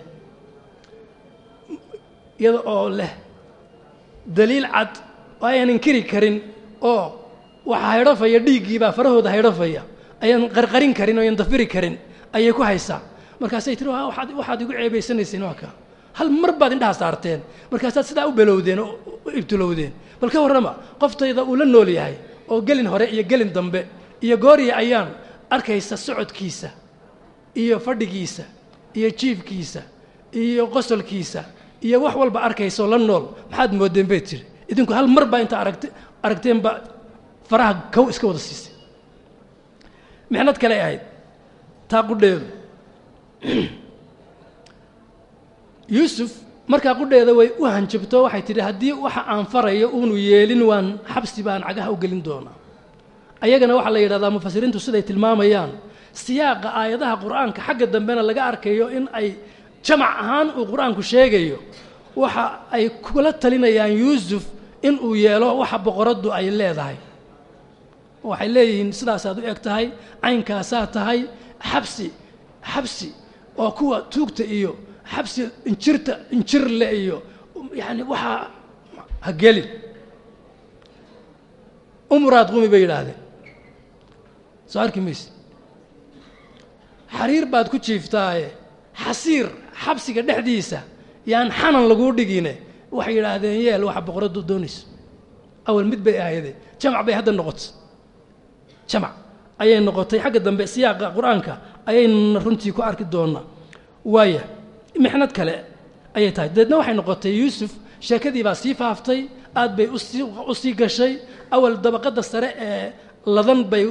Iyada oo leh daliil cad oo ayaan inkiri karin oo waxa haydhafaya dhiiggiibaa farahooda haydhafaya ayaan qarqarin karin oo ayaan dafiri karin ayay ku haysaa. Markaasay tiri waxaad igu ceebaysanayseen waa kaa hal mar baad indhaha saarteen. Markaasaad sidaa u belowdeen oo u ibtilowdeen bal ka warrama qoftayda uu la nool yahay oo gelin hore iyo gelin dambe iyo gooriya ayaan arkaysa socodkiisa iyo fadhigiisa iyo jiifkiisa iyo qosolkiisa iyo wax walba arkaysaoo la nool. Maxaad moodeen bay tiri idinku hal mar baa inta aragt aragteenba faraha kow iska wada siisay mixnad kale ahayd. Taa qudheedu. Yuusuf markaa qudheeda way u hanjabto waxay tidhi haddii waxa aan farayo uunu yeelin waan xabsi baan cagaha u gelin doonaa. Ayagana waxaa la yidhahdaa mufasiriintu siday tilmaamayaan. Siyaaqa aayadaha qur'aanka xagga dambena laga arkayo in ay jamac ahaan uu qur'aanku sheegayo. Waxa ay kula talinayaan yuusuf in uu yeelo waxa boqoraddu ay leedahay waxay leeyihiin sidaasaad u eg tahay caynkaasaa tahay xabsi xabsi oo kuwa tuugta iyo xabsi injirta injirle iyo yacani waxaa ha gelin. Umraad qumi bay yidhaahdeen. Soo arki mayse xariir baad ku jiiftaaye xasiir xabsiga dhexdiisa yaan xanan laguu dhigine waxay yidhaahdeen yeel waxa boqoraddu doonayso awal mid bay ahaydee jamac bay hadda noqotay jamac. Ayay noqotay xagga dambe siyaaqa qur'aanka ayayna runtii ku arki doonaa. Waaya mixnad kale ayay tahay. Dabeedna waxay noqotay yuusuf sheekadii baa sii faaftay aad bay u sii gashay. Awal dabaqadda sare ee ladan bay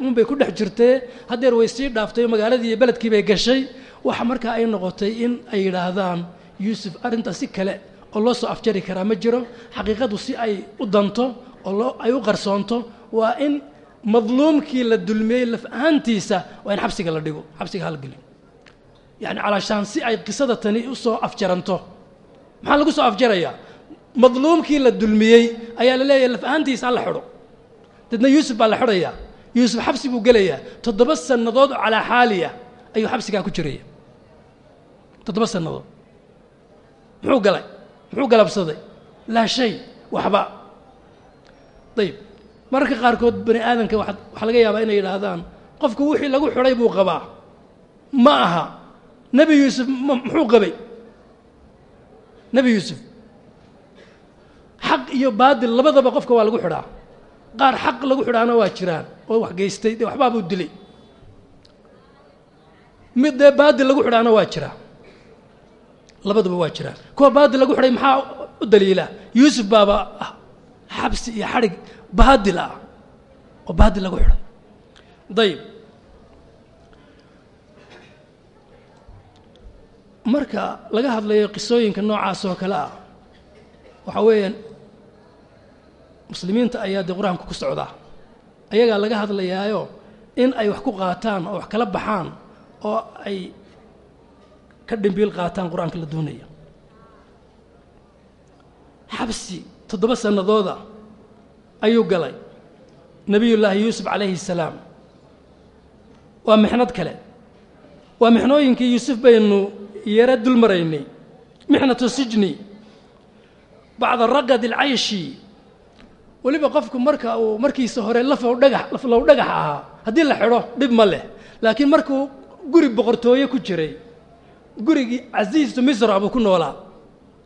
unbay ku dhex jirtee. Haddeer way sii dhaaftay magaaladii iyo beledkii bay gashay. Waxa markaa ay noqotay in ay yidhaahdaan yuusuf arrintaa si kale oo loo soo afjari karaa ma jiro. Xaqiiqadu si ay u danto oo ay u qarsoonto waa in madluumkii la dulmiyey laf ahaantiisa waa in xabsiga la dhigo xabsiga halgeliyo yacni calaashaan si ay qisada tani u soo afjaranto. Maxaa lagu soo afjarayaa madluumkii la dulmiyey ayaa la leeyahay laf ahaantiisa ha la xidho. Dadna yuusuf baa la xidhayaa yuusuf xabsi buu gelayaa toddoba sannadood oo calaa xaaliya ayuu xabsigaa ku jiraya. Toddoba sannadood. Muxuu galay? Muxuu galabsaday? Laa shay waxba. Ayib mararka qaarkood bani aadamka waxaa laga yaabaa inay yidhaahdaan qofku wixii lagu xidhay buu qabaa. Ma aha. Nebi yuusuf muxuu qabay? Nebi yuusuf. Xaq iyo baadil labadaba qofka waa lagu xidhaa. Qaar xaq lagu xidhaana waa jiraan oo wax geystay dee waxbaabuu dilay. Mid dee baadil lagu xidhaana waa jiraa. Labaduba waa jiraan. Kuwa baadil lagu xidhay maxaa u daliila? Yuusuf baaba ah xabsi iyo xadhig baadil ah oo baadil lagu xidhay dayib. Marka laga hadlayo qisooyinka noocaas oo kale ah waxaa weeyaan muslimiinta ayaa dee qur'aanku ku socdaa ayagaa laga hadlayaayo in ay wax ku qaataan oo wax kala baxaan oo ay ka dhimbiil qaataan qur'aanka la doonaya. Xabsi toddoba sannadooda ayuu galay. Nebiyullaahi yuusuf calayhi salaam. Waa mixnad kale. Waa mixnooyinkii yuusuf baynu yara dul maraynay mixnatu sijni. Bacda raqad alcayshi. Weliba qofku marka uu markiisa hore lafow dhagax laflow dhagax ahaa. Haddii la xidho dhib ma leh. Laakiin markuu guri boqortooye ku jiray gurigii casiistu misra buu ku noolaa.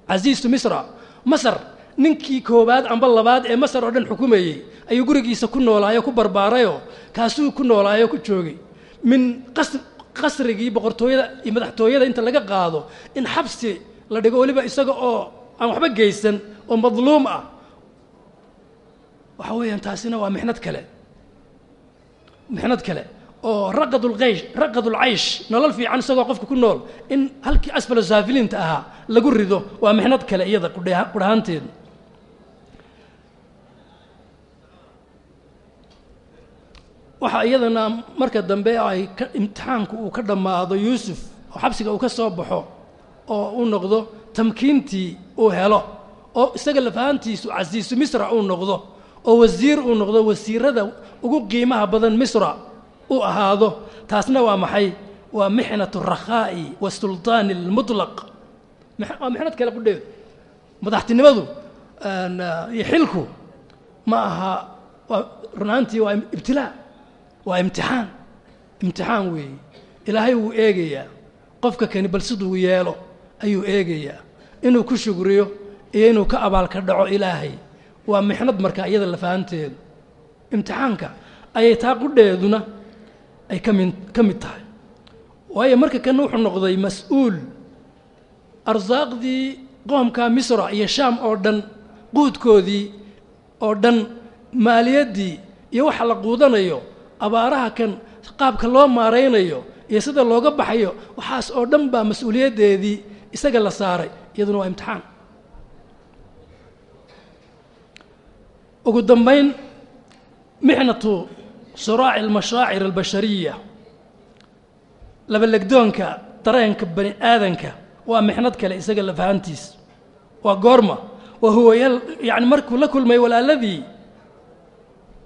Casiistu misra masar ninkii koowaad amba labaad ee masar oo dhan xukumayey ayuu gurigiisa ku noolaayo ku barbaarayoo kaasuu ku noolaayo ku joogay. Min qas qasrigii boqortooyada iyo madaxtooyada inta laga qaado in xabsi la dhigo weliba isaga oo aan waxba geysan oo madluum ah. Waxa weeyaan taasina waa mixnad kale. Mixnad kale. Oo raqadulqaysh raqadulcaysh nolol fiican isagoo qofka ku nool in halkii asfalo saafiliinta ahaa lagu rido waa mixnad kale iyada qudhe- waxaa iyadana marka dambe ay imtixaanku uu ka dhammaado yuusuf oo xabsiga uu ka soo baxo oo uu noqdo tamkiintii uu helo oo isaga lafahantiisu casiisu misra uu noqdo oo wasiir uu noqdo wasiirada ugu qiimaha badan misra uu ahaado. Taasna waa maxay? Waa mixnatu rakhaa'i wasultaani almutlaq waa mixnad kale qudheed madaxtinimadu iyo xilku ma aha runaantii waa ibtilaa waa imtixaan. Imtixaan weeye ilaahay wuu eegayaa. Qofka kani bal siduu yeelo ayuu eegayaa. Inuu ku shugriyo iyo inuu ka abaalka dhaco ilaahay waa mixnad marka iyada lafahanteedu. Imtixaanka ayay taa qudheeduna ay ka min ka mid tahay. Waayo marka kana wuxuu noqday mas'uul arsaaqdii qoomka misra iyo shaam oo dhan quudkoodii oo dhan maaliyaddii iyo waxa la quudanayo abaaraha kan qaabka loo maaraynayo iyo sida looga baxayo waxaas oo dhan baa mas'uuliyaddeedii isaga la saaray iyaduna waa imtixaan. Ugu dambayn mixnatu suraaci almashaacir albashariya labalegdoonka dareenka bani aadanka waa mixnad kale isaga lafahantiis. Waa goorma wa huwa yacni markuu la kulmay walaaladii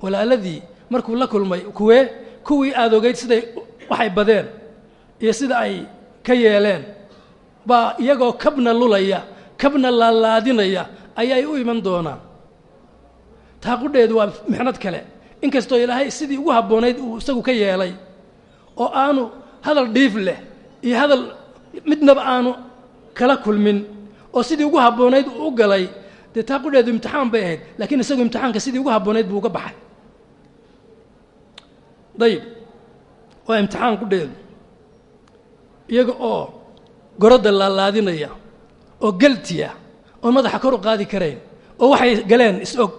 walaaladii markuu la kulmay kuwee kuwii aada ogeyd siday waxay badeen iyo sida ay ka yeeleen baa iyagoo kabna lulaya kabna laalaadinaya ayay u iman doonaan. Taa qudheedu waa mixnad kale. Inkastoo ilaahay sidii ugu habboonayd uu isagu ka yeelay oo aanu hadal dhiif leh iyo hadal midnaba aanu kala kulmin oo sidii ugu habboonayd uu u galay dee taa qudheedu imtixaan bay ahayd laakiin isagu imtixaanka sidii ugu habboonayd buu uga baxay dayib waa imtixaan qudheedu iyaga oo gorodda laalaadinaya oo geltiya oon madaxa kor u qaadi karayn oo waxay galeen is-og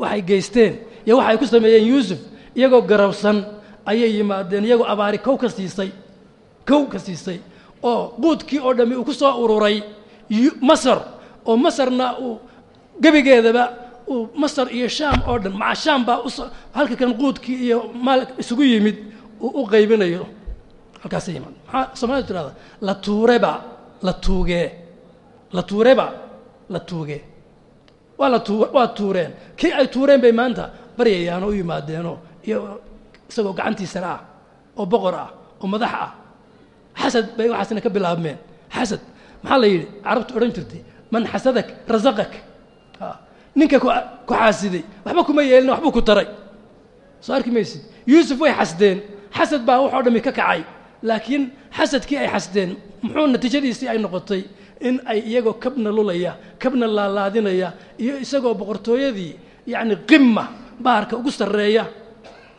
waxay geysteen iyo waxay ku sameeyeen yuusuf iyagoo garabsan ayay yimaadeen iyagoo abaari kow ka siisay kow ka siisay oo quudkii oo dhammi uu ku soo ururay masar oo masarna uu gebigeedaba masar iyo shaam oo dhan maca shaam baa halka kan quudkii iyo maal isugu yimid uu u qaybinayo. Halkaasay yimaad maxaa soomaalida tirahda la tuureba la tuugee la tuureba la tuugee. Waa la tuu waa tuureen. Kii ay tuureen bay maanta baryayaan oo u yimaadeenoo iyo isagoo gacantiisana ah oo boqor ah oo madax ah. Xasad bay waxaasna ka bilaabmeen. Xasad maxaa la yidhi? Carabtu odhan jirtay man xasadak rasaqak ninka ku xaasiday waxba kuma yeelin waxbuu ku taray. Soo arki maysid yuusuf way xasdeen. Xasad baa waxoo dhammi ka kacay. Laakiin xasadkii ay xasdeen muxuu natiijadiisii ay noqotay in ay iyagoo kabna lulaya kabna laalaadinaya iyo isagoo boqortooyadii yacni qima baarka ugu sarreeya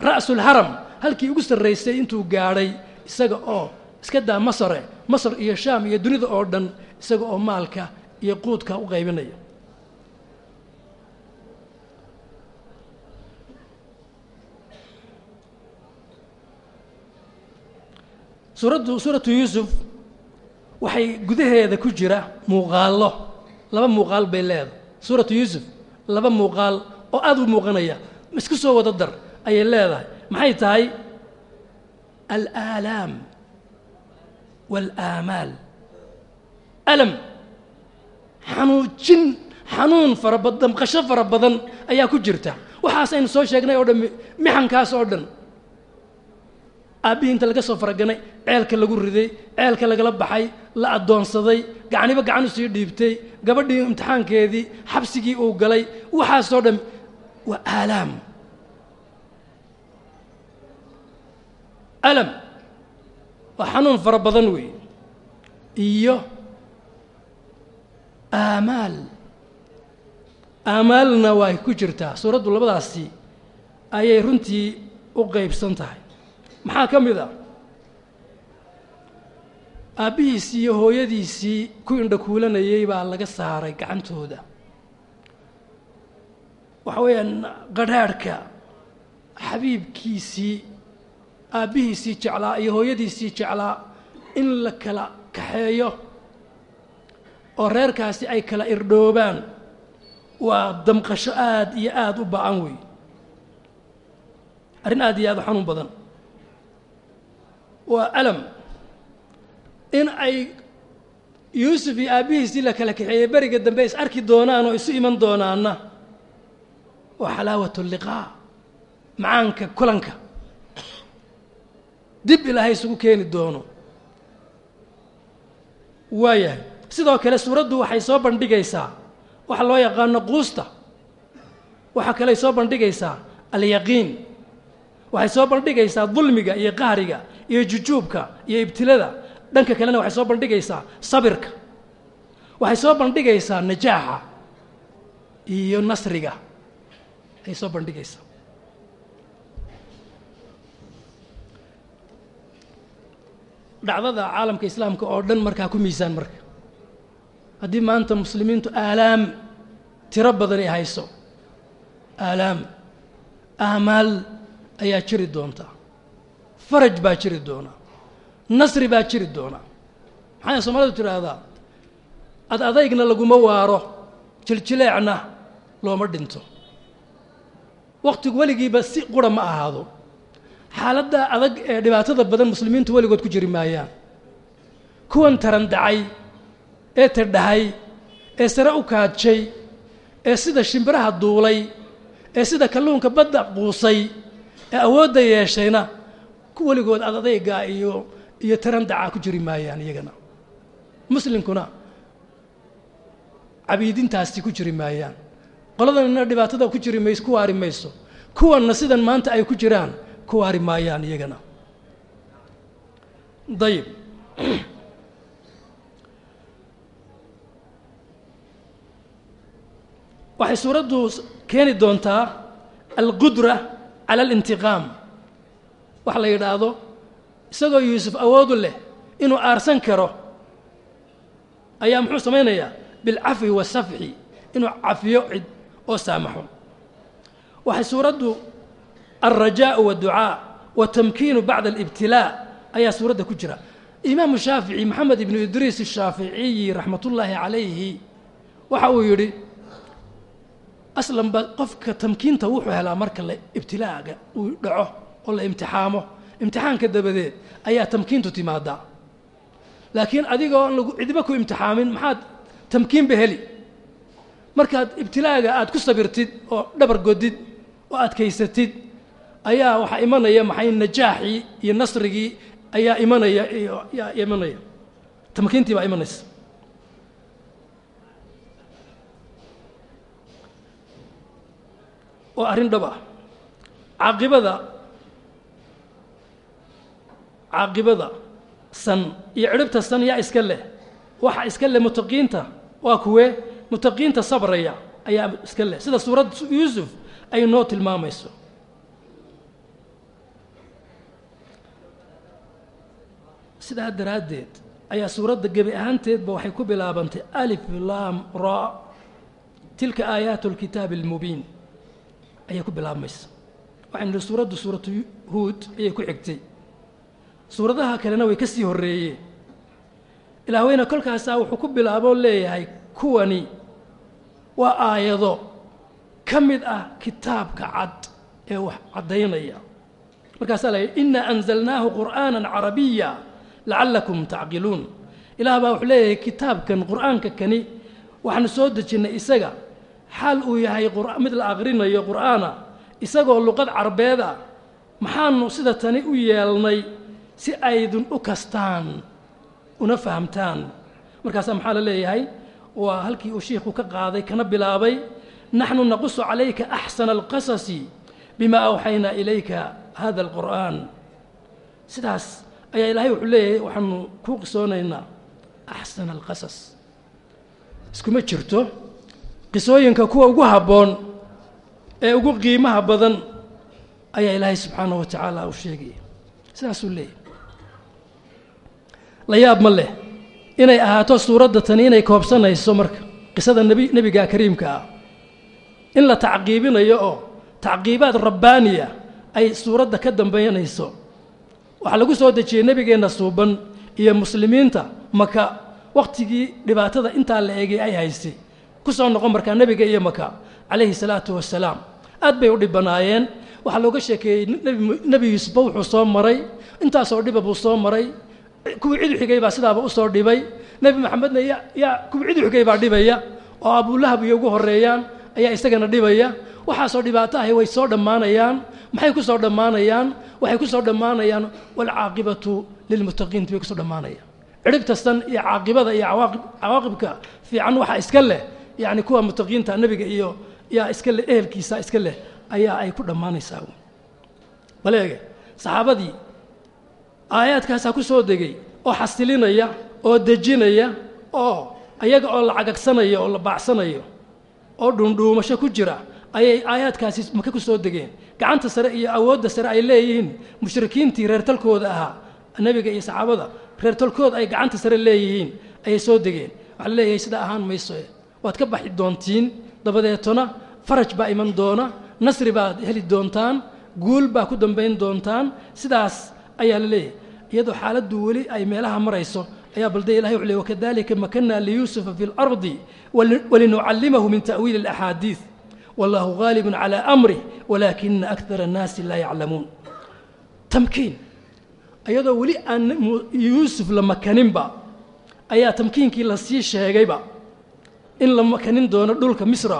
ra'sulharam halkii ugu sarraysay intuu gaadhay isaga oo iska daa masare masar iyo shaam iyo dunida oo dhan isaga oo maalka iyo quudka u qaybinaya suuraddu suuratu yuusuf waxay gudaheeda ku jira muuqaallo. Laba muuqaal bay leedahay. Suuratu yuusuf laba muuqaal oo aada u muuqanaya isku soo wada dar ayay leedahay. Maxay tahay? Alaalaam waalaamaal alam xanuujin xanuun fara bad damqasho fara badan ayaa ku jirta. Waxaas aynu soo sheegnay oo dhan mixankaas oo dhan aabbihii inta laga soo faraganay ceelka lagu riday ceelka lagala baxay la addoonsaday gacniba gacan u sii dhiibtay gabadhii imtixaankeedii xabsigii uu galay waxaasoo dhan waa aalaam alam waa xanuun fara badan weeye iyo aamaal. Aamaalna way ku jirtaa. Suuraddu labadaasi ayay runtii u qaybsan tahay maxaa ka mid ah aabbihiisii iyo hooyadiisii ku indhakuulanayay baa laga saaray gacantooda. Waxa weeyaan qadrhaadhka xabiibkiisii aabbihiisii jeclaa iyo hooyadiisii jeclaa in la kala kaxeeyo oo reerkaasi ay kala irdhoobaan waa damqasho aada iyo aada u ba'an wey arrin aad iyo aad u xanuun badan waa alam in ay yuusuf iyo aabbihiisii la kala kaxeeyey beriga dambe is arki doonaan oo isu iman doonaanna waa xalaawat liqaa macaanka kulanka. Dib ilaahay isugu keeni doono. Waayahay sidoo kale suuraddu waxay soo bandhigaysaa waxa loo yaqaano quusta waxa kaley soo bandhigaysaa alyaqiin waxay soo bandhigaysaa dulmiga iyo qahriga iyo jujuubka iyo ibtilada dhanka kalena waxay soo bandhigaysaa sabirka. Waxay soo bandhigaysaa najaaxa iyo nasriga. Ay soo bandhigaysaa. Dhacdada caalamka islaamka oo dhan markaa ku miisaan marka. Haddii maanta muslimiintu aalaam tiro badan ay hayso aalaam aamaal ayaa jiri doonta faraj baa jiri doona nasri baa jiri doona maxaa soomaalidu tidhaahdaa? Ad adaygna laguma waaro jiljileecna looma dhinto. Wakhtigu weligiiba si qura ma ahaado. Xaaladda adag ee dhibaatada badan muslimiintu weligood ku jiri maayaan. Kuwan taran dacay ee tadhahay ee sare u kaajay ee sida shimbiraha duulay ee sida kalluunka badda quusay ee awoodda yeeshayna ku weligood ad adaygaa iyo iyo taran dacaa ku jiri maayaan iyagana. Muslimkuna cabiidintaasi ku jiri maayaan. Qoladanna dhibaatada ku jiri mayso ku waari mayso. Kuwanna sidan maanta ay ku jiraan ku waari maayaan iyagana. Dayib. Waxay suuraddu keeni doontaa alqudra cala alintiqaam waxa la yidhaahdo isagoo yuusuf awoodu leh inuu aarsan karo ayaa muxuu samaynayaa? Bilcafwi wasafxi inuu cafiyo cid oo saamaxo. Waxay suuraddu alrajaau waadducaa watamkiinu bacda alibtilaa ayaa suuradda ku jira. Imaamu shaafici maxamed ibnu idriis ashaaficiyi raxmatullaahi calayhi waxa uu yidhi aslanba qofka tamkiinta wuxuu helaa marka la ibtilaaga uu dhaco oo la imtixaamo. Imtixaanka dabadeed ayaa tamkiintu timaadaa laakiin adigoo aan lagu cidiba ku imtixaamin maxaad tamkiinba heli? Markaad ibtilaaga aad ku sabirtid oo dhabar godid oo adkaysatid ayaa waxaa imanaya maxay najaaxii iyo nasrigii ayaa imanaya yaa imanaya. Tamkiintii baa imanaysa. Oo arrin dhab ah. Caaqibada caaqibada san iyo cidhibta san yaa iska leh. Waxa iska leh mutaqiinta waa kuwee mutaqiinta sabraya ayaa iska leh. Sida suuradda yuusuf ay noo tilmaamayso. Sidaa daraaddeed ayaa suuradda gebi ahaanteedba waxay ku bilaabantay alif laam ra. Tilka aayaatu alkitaabi almubiin ayay ku bilaabmaysa. Waxaynu nihi suuraddu suuratu huud ayay ku xigtay suuradaha kalena way ka sii horreeyeen. Ilaahweyne kolkaasaa wuxuu ku bilaaboo leeyahay kuwani waa aayado ka mid ah kitaabka cad ee wax caddaynaya. Markaasaa la yidhi inaa anzalnaahu qur'aanan carabiya lacallakum tacqiluun. Ilaah baa wuxuu leeyahay kitaabkan qur'aanka kani waxaanu soo dejinnay isaga. Xaal uu yahay mid la aqrinayo qur'aana isagoo luqad carbeed ah maxaanu sida tani u yeelnay si aydun u kastaan una fahamtaan. Markaasaa maxaa la leeyahay? Waa halkii uu shiikhu ka qaaday kana bilaabay naxnu naqusu calayka axsana alqasasi bima awxaynaa ilayka hada alqur'aan. Sidaas ayaa ilaahay wuxuu leeyahay waxaanu kuu qisoonaynaa axsana alqasas. Iskuma jirto qisooyinka kuwa ugu habboon ee ugu qiimaha badan ayaa ilaahay subxaanahu wa tacaala u sheegaya sidaasuu leeyahy la yaab ma leh. Inay ahaato suuradda tani inay koobsanayso marka qisada nebi nebiga kariimka ah. In la tacqiibinayo oo tacqiibaad rabbaaniya ay suuradda ka dambeynayso waxaa lagu soo dejiyey nebigeenna suuban iyo muslimiinta maka. Wakhtigii dhibaatada intaa la eegay ay haystay. Ku soo noqon markaa nebiga iyo maka calayhi salaatu wasalaam aad bay u dhibanaayeen. Waxaa looga sheekeeyey nebi yuusufba wuxuu soo maray. Intaasoo dhiba buu soo maray kuwii cidu xigay baa sidaaba u soo dhibay. Nebi maxamedna ya yaa kuwii cidu xigay baa dhibaya. Oo abulahab iyo ugu horeeyaan ayaa isagana dhibaya. Waxaasoo dhibaato ahi way soo dhammaanayaan. Maxay ku soo dhammaanayaan? Waxay ku soo dhammaanayaan waalcaaqibatu lilmuttaqiinti bay ku soo dhammaanayaan. Cidhibtastan iyo caaqibada iyo cawaaqib cawaaqibka fiican waxaa iska leh yacni kuwa muttaqiinta nebiga iyo yaa iska leh ehelkiisa iska leh ayaa ay ku dhammaanaysaa. Baleege saxaabadii aayaadkaasaa ku soo degay oo xasilinaya oo dejinaya oo ayaga oo la cagagsanaya oo la baacsanayo oo dhuundhuumasho ku jira ayay aayaadkaasi maka ku soo degeen. Gacanta sare iyo awoodda sare ay leeyihiin mushrikiintii reertalkooda ahaa nebiga iyo saxaabada reertalkooda ay gacanta sare leeyihiin ayay soo degeen. Waxaa la leeyahay sidaa ahaan mayso waad ka baxi doontiin dabadeetona faraj baa iman doona nasri baad heli doontaan guul baa ku dambayn doontaan sidaas ayaa la leeyahay iyadoo xaaladdu weli ay meelaha marayso ayaa balde ilahay wuxuu ley wakadalika makanaa liyuusufa fi اlardi walinucallimahu min ta'wiili اlaxaadiid wallahu gaalibun calaa amrih walaakina akthara annaasi laa yaclamuun. Tamkiin. Iyadoo weli aan yuusuf la makaninba ayaa tamkiinkii la sii sheegayba in la makanin doono dhulka misra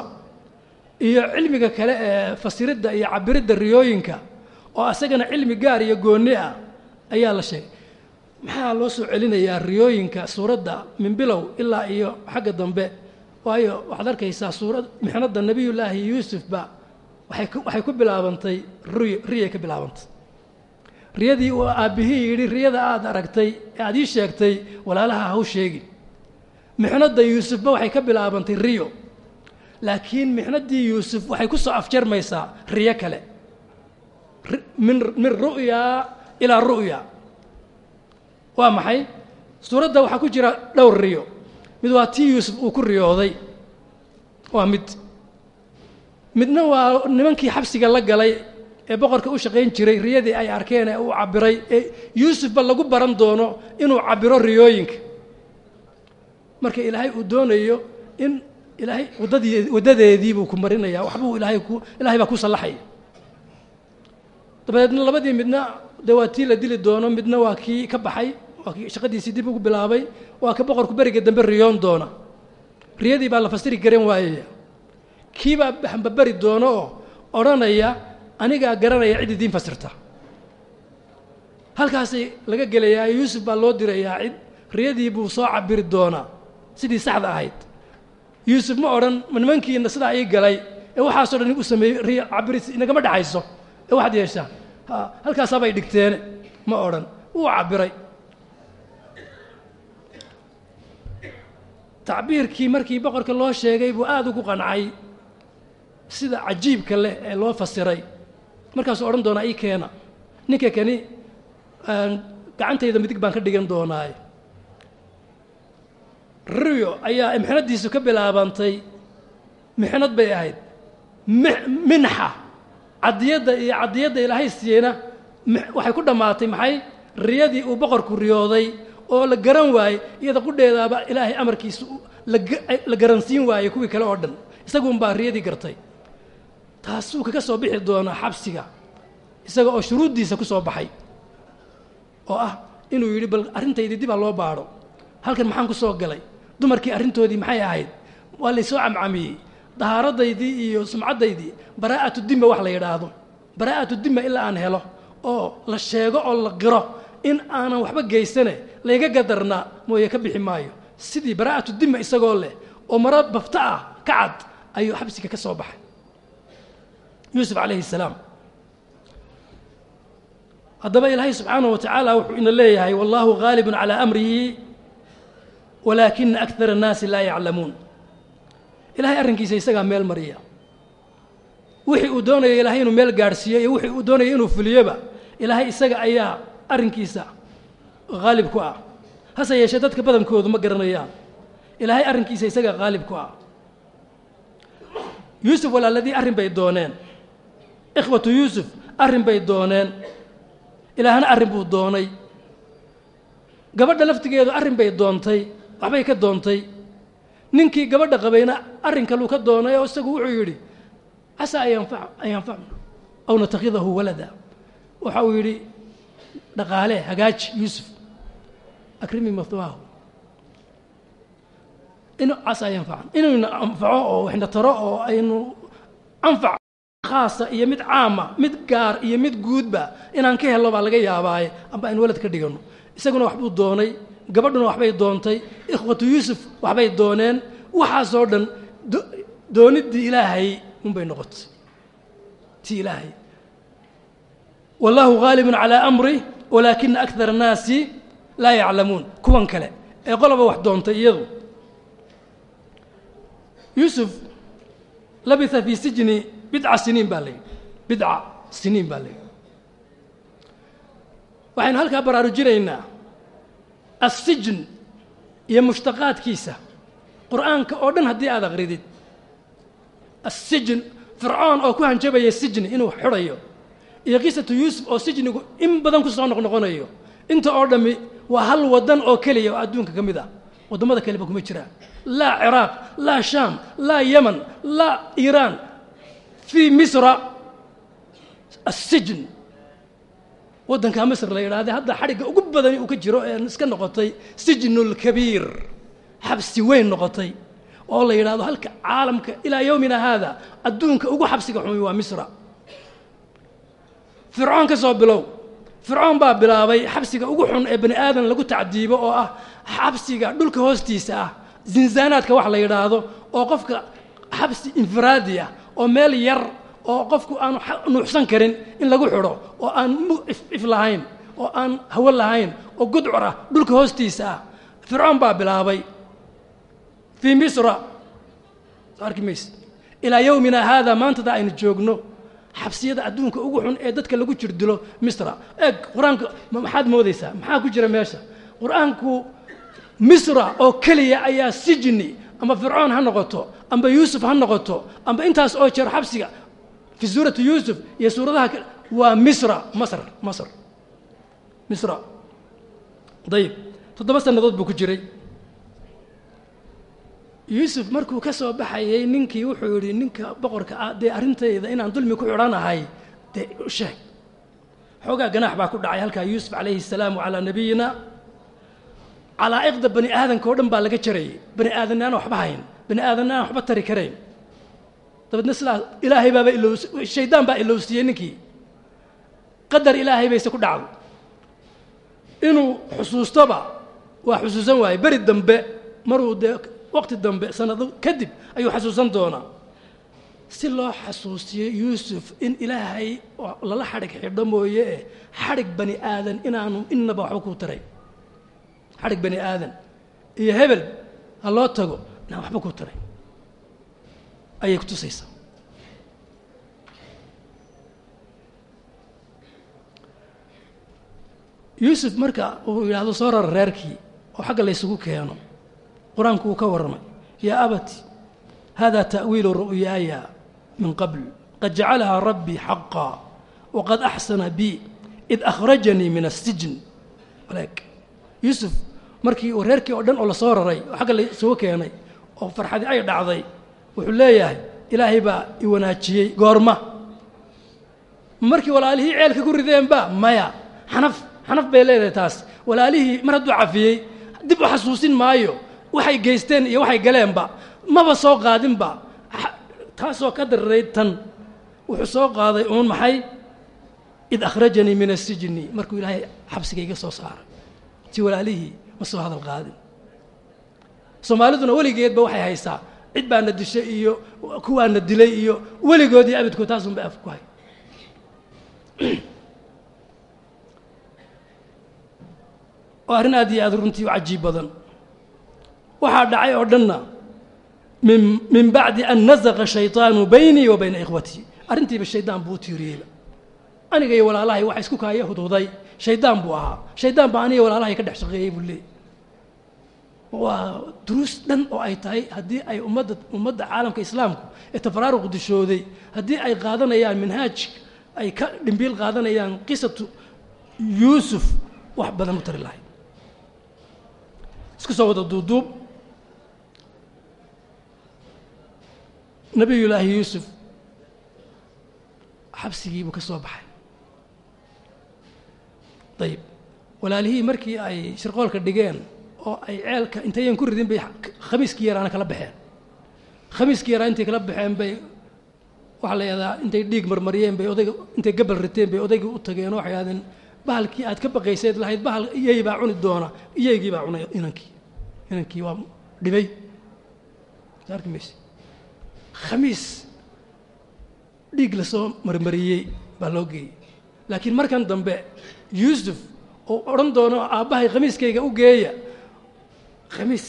iyo cilmiga kale ee fasiridda iyo cabiridda riyooyinka oo asagana cilmi gaar iyo goonni ah ayaa la sheegay. Maxaa loo soo celinayaa riyooyinka suuradda min bilow ilaa iyo xagga dambe? Waayo waxaad arkaysaa suurad mixnadda nebiyullaahi yuusufba waxay ku bilaabantay riy riyay ka bilaabantay. Riyadii uu aabbihii yidhi riyada aad aragtay ee aad ii sheegtay walaalaha haw sheegin. Mixnadda yuusufba waxay ka bilaabantay riyo. Laakiin mixnaddii yuusuf waxay ku soo afjarmaysaa riyo kale. Min min ru'yaa ilaa ru'ya. Waa maxay? Suuradda waxaa ku jira dhowr riyo. Mid waa tii yuusuf uu ku riyooday. Waa mid. Midna waa nimankii xabsiga la galay ee boqorka u shaqayn jiray riyadii ay arkeen ee uu cabiray ee yuusufba lagu baran doono inuu cabiro riyooyinka. Marka ilaahay uu doonayo in ilaahay waddadii waddadeedii buu ku marinaya waxbuu ilaahay ku ilaahay baa ku sallaxaya. Dabadeedna labadii midna dee waa tii la dili doono midna waa kii ka baxay waa kii shaqadiisii dib ugu bilaabay waa ka boqorku beriga dambe riyoon doona. Riyadii baa la fasiri garan waayaya kiibaa hambaberi doono oo odhanaya anigaa garanaya cid idiin fasirta. Halkaasay laga gelayaa yuusuf baa loo dirayaa cid riyadii buu soo cabiri doonaa sidii saxda ahayd. Yuusuf ma odhan nimankiina sidaa ii galay? Ee waxaasoo dhan u sameeyey riy cabiris inagama dhexayso ee waxaad yeeshaan halkaasaabay dhigteene ma odhan. Wuu cabiray tacbiirkii markii boqorka loo sheegay buu aada ugu qancay sida cajiibka leh ee loo fasiray. Markaasuu odhan doonaa ii keena. Ninka kani gacantayda midig baan ka dhigan doonaaye riyo ayaa mixnaddiisu ka bilaabantay. Mixnad bay ahayd. Minxa cadiyadda iyo cadiyadda ilaahay siiyeyna waxay ku dhammaatay maxay? Riyadii uu boqorku riyooday oo la garan waayey iyada qudheedaaba ilaahay amarkiisa la garansiin waayey kuwii kale oo dhan. Isaguunbaa riyadii gartay. Taasuu kaga soo bixi doonaa xabsiga isaga oo shuruuddiisa ku soo baxay oo ah inuu yidhi bal arrintaydii dib ha loo baadho. Halkan maxaan ku soo galay. Dumarkii arrintoodii maxay ahayd? Waa laysoo camcamiyey dahaaradaydii iyo sumcaddaydii baraa'atu dima wax la yidhaahdo baraa'atu dima ilaa aan helo oo la sheego oo la qiro in aanan waxba geysane layga gadarnaa mooye ka bixi maayo sidii baraa'atu dima isagoo leh oo maro bafta ah ka cad ayuu xabsiga ka soo baxay yuusuf calayhi salaam haddaba ilaahay subxaanaه wa tacaala wuxuu ina leeyahay wallahu gaalibun calىa amrihi walaakina akar الnaasi laa yaclamuun ilahay arrinkiisa isagaa meel mariya. Wixii uu doonayo ilahay inuu meel gaadhsiiyo iyo wixii uu doonayo inuu fuliyoba ilaahay isaga ayaa arrinkiisa haalib ku ah. Hase yeeshee dadka badankoodu ma garanayaan. Ilaahay arrinkiisa isagaa haalib ku ah. Yuusuf walaaladii arrin bay dooneen. Ikhwatu yuusuf arrin bay dooneen. Ilaahna arrin buu doonay. Gabadha laftigeedu arrin bay doontay waxbay ka doontay ninkii gabadha qabayna arrin kaluu ka doonay oo isagu wuxuu yidhi casaa an yanfa an yanfacna aw natakhidahu walada. Waxa uu yidhi dhaqaale hagaaji yuusuf akrimi mahwaahu inu casaa yanfacan inayna anfaco oo waxna taro oo aynu anfac khaasa iyo mid caama mid gaar iyo mid guudba inaan ka helno baa laga yaabaaye amba aynu walad ka dhigano. Isaguna waxbuu doonay gabadhuna waxbay doontay ikhwatu yuusuf waxbay dooneen waxaasoo dhan dooniddii ilaahay unbay noqotay. Tii ilaahay. Wallaahu haalibun calaa amri walaakina akar annaasi laa yaclamuun. Kuwan kale ee qoloba wax doontay iyadu. Yuusuf labitha fii sijni bidca siniin baa layidhi bidca siniin baa layidhi waxaynu halkaa baraarujinaynaa assijn iyo mushtaqaadkiisa. Qur'aanka oo dhan haddii aad aqridid. Assijn fircoon oo ku hanjabaya sijni inuu xidhayo. Iyo qisatu yuusuf oo sijnigu in badan ku soo noqnoqonayo. Inta oo dhammi waa hal waddan oo keliya oo adduunka ka mid ah. Waddamada kaleba kuma jiraan. Laa ciraaq laa shaam laa yaman laa iiraan. Fii misra assijn waddanka misr la yidhaahde hadda xadhigga ugu badani uu ka jiro ee iska noqotay sijnulkabiir xabsi weyn noqotay oo la yidhahdo halka caalamka ilaa yowmina haada adduunka ugu xabsiga xumi waa misra. Fircoon ka soo bilow. Fircoon baa bilaabay xabsiga ugu xun ee bani aadan lagu tacdiibo oo ah xabsiga dhulka hoostiisa ah zinsaanaadka wax la yidhaahdo oo qofka xabsi infiraadi ah oo meel yar oo qofku aanu nuuxsan karin in lagu xidho oo aan if lahayn oo aan hawo lahayn oo gudcur dhulka hoostiisa ah. Fircoon baa bilaabay. Fii misra. Soo arki mayse ilaa yowmina haada maantada aynu joogno xabsiyada adduunka ugu xun ee dadka lagu jir dilo misra. Eeg qur'aanka maxaad moodaysaa? Maxaa ku jira meesha? Qur'aanku misra oo keliya ayaa sijni ama fircoon ha noqoto amba yuusuf ha noqoto amba intaas oo jeer xabsiga fi suurati yuusuf iyo suuradaha waa misra masr masr misra dayib toddoba sannadood buu ku jiray yuusuf markuu ka soo baxayay ninkii wuxuu yidhi ninka boqorka ah dee arrintayda inaan dulmi ku xidhanahay dee u sheeg xoogaa ganaax baa ku dhacay halkaa yuusuf calayhi الsalaam calaa nabiyina calaa'iqda bani aadanka o dhan baa laga jarayay bani aadanna aan waxba hayn bani aadanna waxba tari karayn dabeedna ilaahay baaba ilows baa ilowsiiyey ninkii. Qadar ilaahay bayse ku dhacday. Inuu xusuustoba waa xusuusan waayey. Beri dambe maruu dee waqti dambe sanado kadib ayuu xasuusan doonaa. Si loo xasuusiyo yuusuf in ilaahay lala xadhig xidho mooye eh xadhig bani aadan inaanu innaba waxba kuu taray. Xadhig bani aadan. Iyo hebel ha loo tago inaan waxba kuu taray ayay ku tusaysaa. Yuusuf marka uu yidhaahdo soo rara reerkii oo xagga laysugu keeno qur'aanku uu ka warramay yaa abati hada ta'wiilu ru'yaaya min qabl qad jacalahaa rabbii xaqaa waqad axsana bi id akhrajanii min asijn leeg yuusuf markii uu reerkii oo dhan oo la soo raray oo xagga laysugu keenay oo farxadii ay dhacday wuxuu leeyahay ilaahay baa i wanaajiyey goorma. Markii walaalihii ceelka ku rideenba maya xanaf xanaf bay leedahay taas. Walaalihii mar hadduu cafiyey dib u xasuusin maayo waxay geysteen iyo waxay galeenba maba soo qaadinba taasoo ka dararayd tan wuxuu soo qaaday uun maxay? Id akhrajanii min asijni markuu ilaahay xabsiga iga soo saaray si walaalihii ma soo hadal qaadin. Soomaaliduna weligeedba waxay haysaa cid baana dishay iyo kuwaana dilay iyo weligood iyo abidkood taasun bay af ku hay oo arrin aad iyo aad runtii u cajiib badan. Waxaa dhacay oo dhanna min min bacdi an nazaqa shayطaanu baynii wa bayna ikhwatii arrintiiba shaydaan buu u tiiriyeyba aniga iyo walaalahay waxa isku kaaya hudhuday shaydaan buu ahaa. Shaydaan baa aniga walaalahay ka dhex shaqeeyey buu leeyay waa duruus dhan oo ay tahay haddii ay ummadda ummadda caalamka islaamku ee tafaraaruq dishooday haddii ay qaadanayaan minhaaj ay ka dhimbiil qaadanayaan qisatu yuusuf wax badan u tari lahayd. Isku soo wada duuduub. Nabiyullaahi yuusuf xabsigiibuu ka soo baxay. Ayib walaalihii markii ay shirqoolka dhigeen oo ay ceelka intayan ku ridin bay khamiiskii yaraana kala baxeen. Khamiiskii yaraa intay kala baxeen bay waxaa la yahdaa intay dhiig marmariyeen bay odayga intay gabal riteen bay odaygii u tageen oo waxay ahdeen bahalkii aad ka baqayseed lahayd bahal iyay baa cuni doona iyaygii baa cunay inankii inankii waa dhibay arki mayse. Khamiis dhiig la soo marmariyey baa loo geeyey. Laakiin markan dambe yuusuf oo odhan doono aabbahay khamiiskayga u geeya khamiis.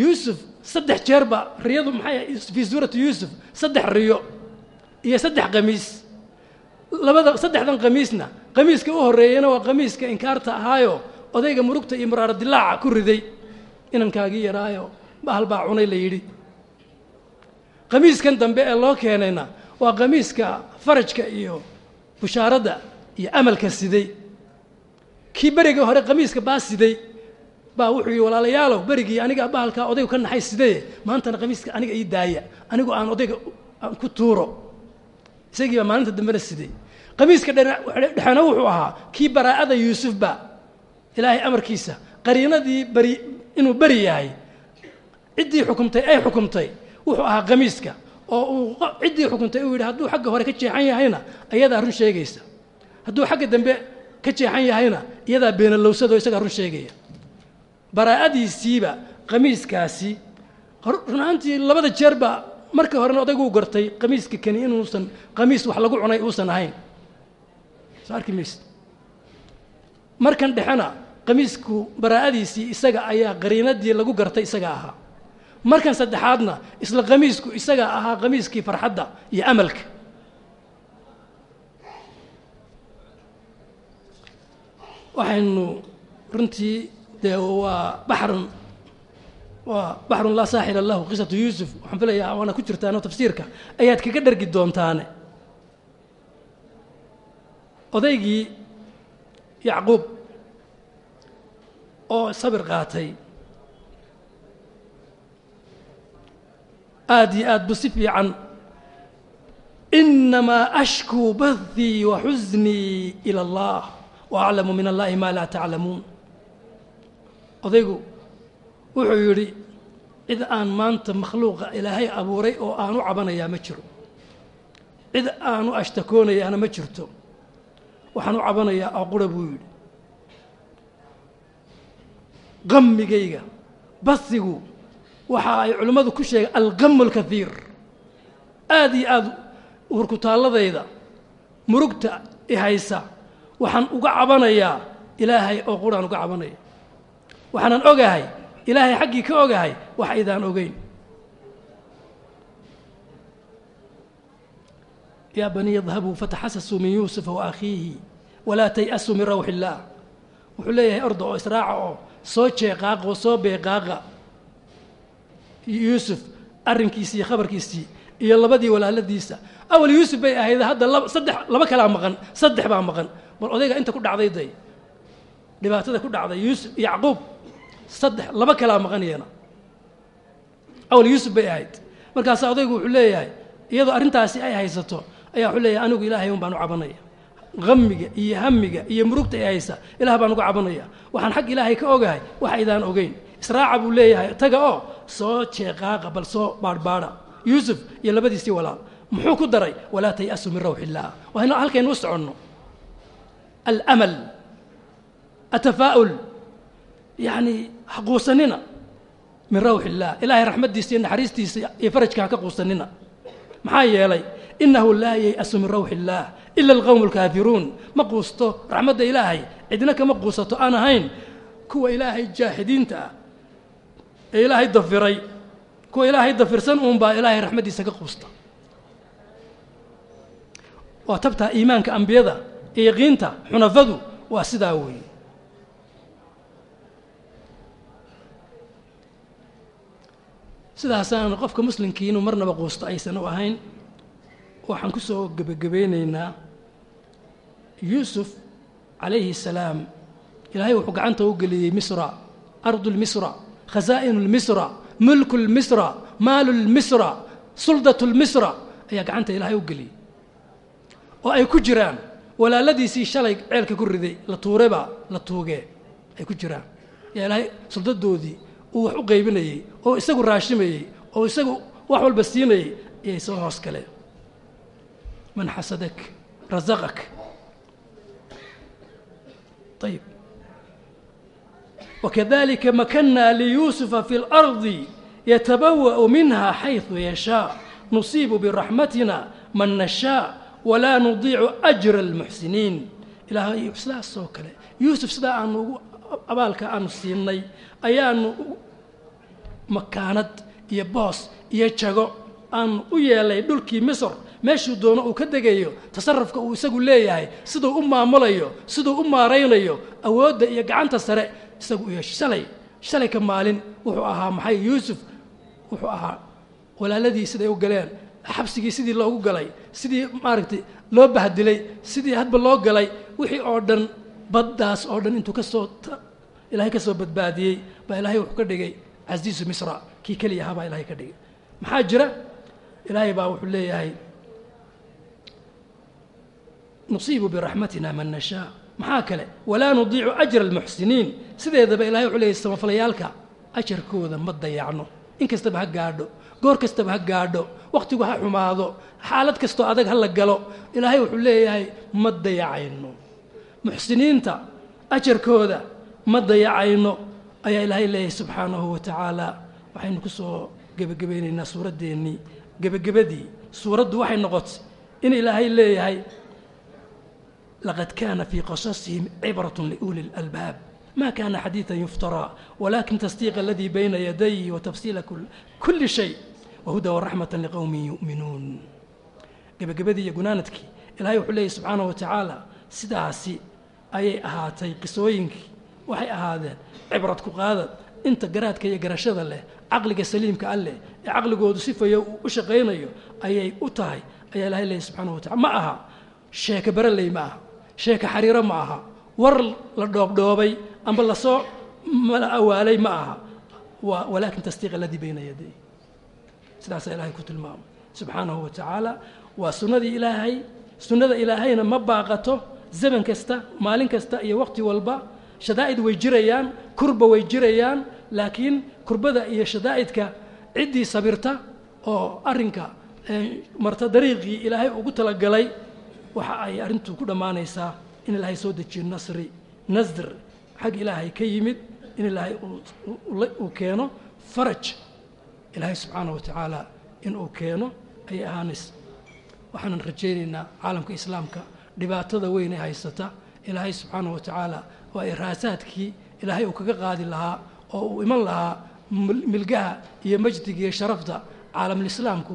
Yuusuf saddex jeerba riyadu maxay fii suurati yuusuf saddex riyo iyo saddex khamiis. Labada saddexdan khamiisna khamiiska u horreeyana waa khamiiska inkaarta ahaayo odayga murugta iyo muraaro dilaaca ku riday inankaagii yaraayo bahal baa cunay la yidhi. Khamiiskan dambe ee loo keenayna waa khamiiska farajka iyo bushaaradda iyo amalka siday kii beriga hore khamiiska baa siday baa wuxuu yihi walaalayaalow berigii aniga bahalkaa odaygu ka naxay sidaye maantana khamiiska aniga ii daaya. Anigu aan odayga ku tuuro. Isagii baa maalinta dambena siday khamiiska dhexena wuxuu ahaa kii baraa'ada yuusufba ilaahay amarkiisa qariinadii beri inuu beri yahay ciddii xukumtay ay xukumtay. Wuxuu ahaa khamiiska oo uu ciddii xukumtay uu yidhi hadduu xagga hore ka jeexan yahayna iyadaa run sheegaysa. Hadduu xagga dambe ka jeexan yahayna iyadaa beenalowsadoo isagaa run sheegaya baraa'adiisiiba khamiiskaasi run ahaantii labada jeerba markii horena odayguu gartay khamiiska kani inuusan khamiis wax lagu cunay uusan ahayn. Soo arki mayse markan dhexena khamiisku baraa'adiisii isaga ayaa qariinadii lagu gartay isaga ahaa. Markan saddexaadna isla khamiisku isaga ahaa khamiiskii farxadda iyo amalka. Waxaynu runtii dee waa baxrun. Waa baxrun laa saaxila lahu. Qisatu yuusuf. Waxaan filayaa waana ku jirtaano tafsiirka. Ayaad kaga dhargi doontaane. Odaygii yacquub oo sabir qaatay. Aad iyo aad bu si fiican inamaa ashkuu bahdii wa xusnii ila allah wa aclamu min allahi maa laa taclamuun odaygu wuxuu yidhi cid aan maanta makhluuqa ilaahay abuuray oo aanu cabanayaa ma jiro. Cid aanu ashtakoonayaana ma jirto. Waxaan u cabanayaa oo qura buu yidhi. Qammigayga basigu waxa ay culimmadu ku sheegeen alqamu alkaiir aad iyo aad warkutaalladayda murugta i haysa waxaan uga cabanayaa ilaahay oo quraan uga cabanaya waxaanan ogahay ilaahay xaggii ka ogahay wax aydaan ogeyn. Yaa baniy idhabuu fataxasasuu min yuusufa wa akhiihi walaa tay-asuu min rawxi illaah wuxuu leeyahay orda oo israaca oo soo jeeqaaqa oo soo beeqaaqa. Yuusuf arrinkiisii khabarkiisii iyo labadii walaaladiisa. Awal yuusuf bay ahayd hadda saddex laba kalaa maqan saddex baa maqan. Bal odayga inta ku dhacday day dhibaatada ku dhacday yuusuf yacquub saddex laba kalaa maqan iyana awal yuusuf bay ahayd. Markaasaa odaygu wuxuu leeyahay iyadoo arrintaasi ay haysato ayaa wuxuu leeyahay anigu ilaahay un baan u cabanaya. Hamiga iyo hamiga iyo murugta ay haysa ilaah baan uga cabanaya. Waxaan xag ilaahay ka ogahay wax aydaan ogeyn. Israaca buu leeyahay taga oo soo jeeqaaqa bal soo baadhbaadha. Yuusuf iyo labadiisii walaal. Muxuu ku daray walaa tayasu min rawxi illaah waa halkaynu u soconno. Alamal atafaa'ul yacni ha quusanina min rawxi illaah ilaahay raxmaddiisa iyo naxariistiisa iyo farajka ka quusanina. Maxaa yeelay inahu laa yay'asu min rawxi illaah ila alqowmu alkaafiruun. Ma quusto raxmadda ilaahay cidna kama quusato aan ahayn. Kuwa ilaahay jaaxidiinta ah ee ilaahay dafiray kuwa ilaahay dafirsan uunbaa ilaahay raxmaddiisa ka quusta. Waa tabtaa iimaanka ambiyada iyo yaqiinta xunafadu waa sidaa weeye sidaasaan qofka muslimkii inuu marnaba quusto aysan u ahayn waxaan ku soo gebagabaynaynaa yuusuf calayhi salaam. Ilaahay wuxuu gacanta u geliyey misra ardu lmisra khasaa'inu lmisra mulku lmisra maalu lmisra suldatu lmisra ayaa gacanta ilaahay u geliyey. Oo ay ku jiraan walaaladiisii shalay ceelka ku riday la tuureba la tuugee ay ku jiraan. Yaa ilaahay suldadoodii uu wax u qaybinayey oo isagu raashimayey oo isagu wax walba siinayey ayay soo hoos galeen. Man xasadak rasaqak ayib wakadalika makanna liyuusufa fi اlardi yatabawa'u minha xayثu yashaa nusiibu biraxmatina man nashaa walaa nudiicu ajra almuxsiniin ilaahay sidaas oo kale. Yuusuf sidaa aanu ugu abaalka aanu siinay ayaanu makaanad iyo boos iyo jago aanu u yeelay dhulkii misr. Meeshuu doono uu ka degayo tasarufka uu isagu leeyahay siduu u maamulayo siduu u maaraynayo awoodda iyo gacanta sare isagu yeesho shalay shalay ka maalin wuxuu ahaa maxay yuusuf? Wuxuu ahaa walaaladii siday u galeen xabsigii sidii loogu galay sidii maaragtay loo bahdilay sidii hadba loo galay wixii oo dhan baddaas oo dhan intuu ka soo ilaahay ka soo badbaadiyey baa ilaahay wuxuu ka dhigay casiisu misra. Kii keliya ahaa baa ilahay ka dhigay. Maxaa jira? Ilaahay baa wuxuu leeyahay nusiibu biraxmatina man nashaa. Maxaa kale? Walaa nudiicu ajra almuxsiniin. Sideedaba ilahay wuxuu leeyahy samafalayaalka ajarkooda ma dayacno. In kastaba ha gaadho goor kastaba ha gaadho wakhtigu ha xumaado xaalad kastoo adag ha la galo. Ilaahay wuxuu leeyahay ma dayacayno. Muxsiniinta ajarkooda ma dayacayno ayaa ilaahay leeyahay subxaanahu wa tacaala. Waxaynu ku soo gebagabaynaynaa suuraddeennii. Gebagabadii suuraddu waxay noqotay in ilaahay leeyahay laqad kaana fii qasasihim cibratun liuli lalbaab ma kaana xadiida yuftaraa walaakin tasdiiqa aladii bayna yadayhi wa tafsiila kulli shay wahuda waraxmata liqowmin yu'minuun. Gebagabadii iyo gunaanadkii ilaahay wuxuu leeyahy subxaanahu wa tacaala sidaasi ayay ahaatay qisooyinkii waxay ahaadeen cibrad ku qaadad inta garaadka iyo garashada leh caqliga saliimka alleh ee caqligoodu sifayo uu u shaqaynayo ayay u tahay ayaa ilahay leeyahy subxaanaه wa tacala ma aha. Sheeka baraley ma aha. Sheeka xariiro ma aha. War la dhoobdhoobay amba la soo mala awaalay ma aha. Walaakin tasdiiq aladii bayna yaday. Sidaasaa ilaahay ku tilmaamay. Subxaanahu wa tacaala waa sunnadii ilaahay sunnada ilaahayna ma baaqato. Zaman kasta maalin kasta iyo waqti walba shadaa'id way jirayaan kurba way jirayaan laakiin kurbada iyo shadaa'idka ciddii sabirta oo arrinka marta dariiqii ilaahay ugu talagalay waxa ay arrintu ku dhammaanaysaa in ilaahay soo dejiyo nasri nasr. Xag ilaahay ka yimid in ilaahay uu keeno faraj. Ilaahay subxaanaه wa tacaala in uu keeno ayay ahaanaysa waxaanan rajaynaynaa caalamka islaamka dhibaatada weyn ee haysata. Ilaahay subxaanaه wa tacaala waa iraasaadkii ilaahay uu kaga qaadi lahaa oo uu iman lahaa milgaha iyo majdiga iyo sharafta caalamulislaamku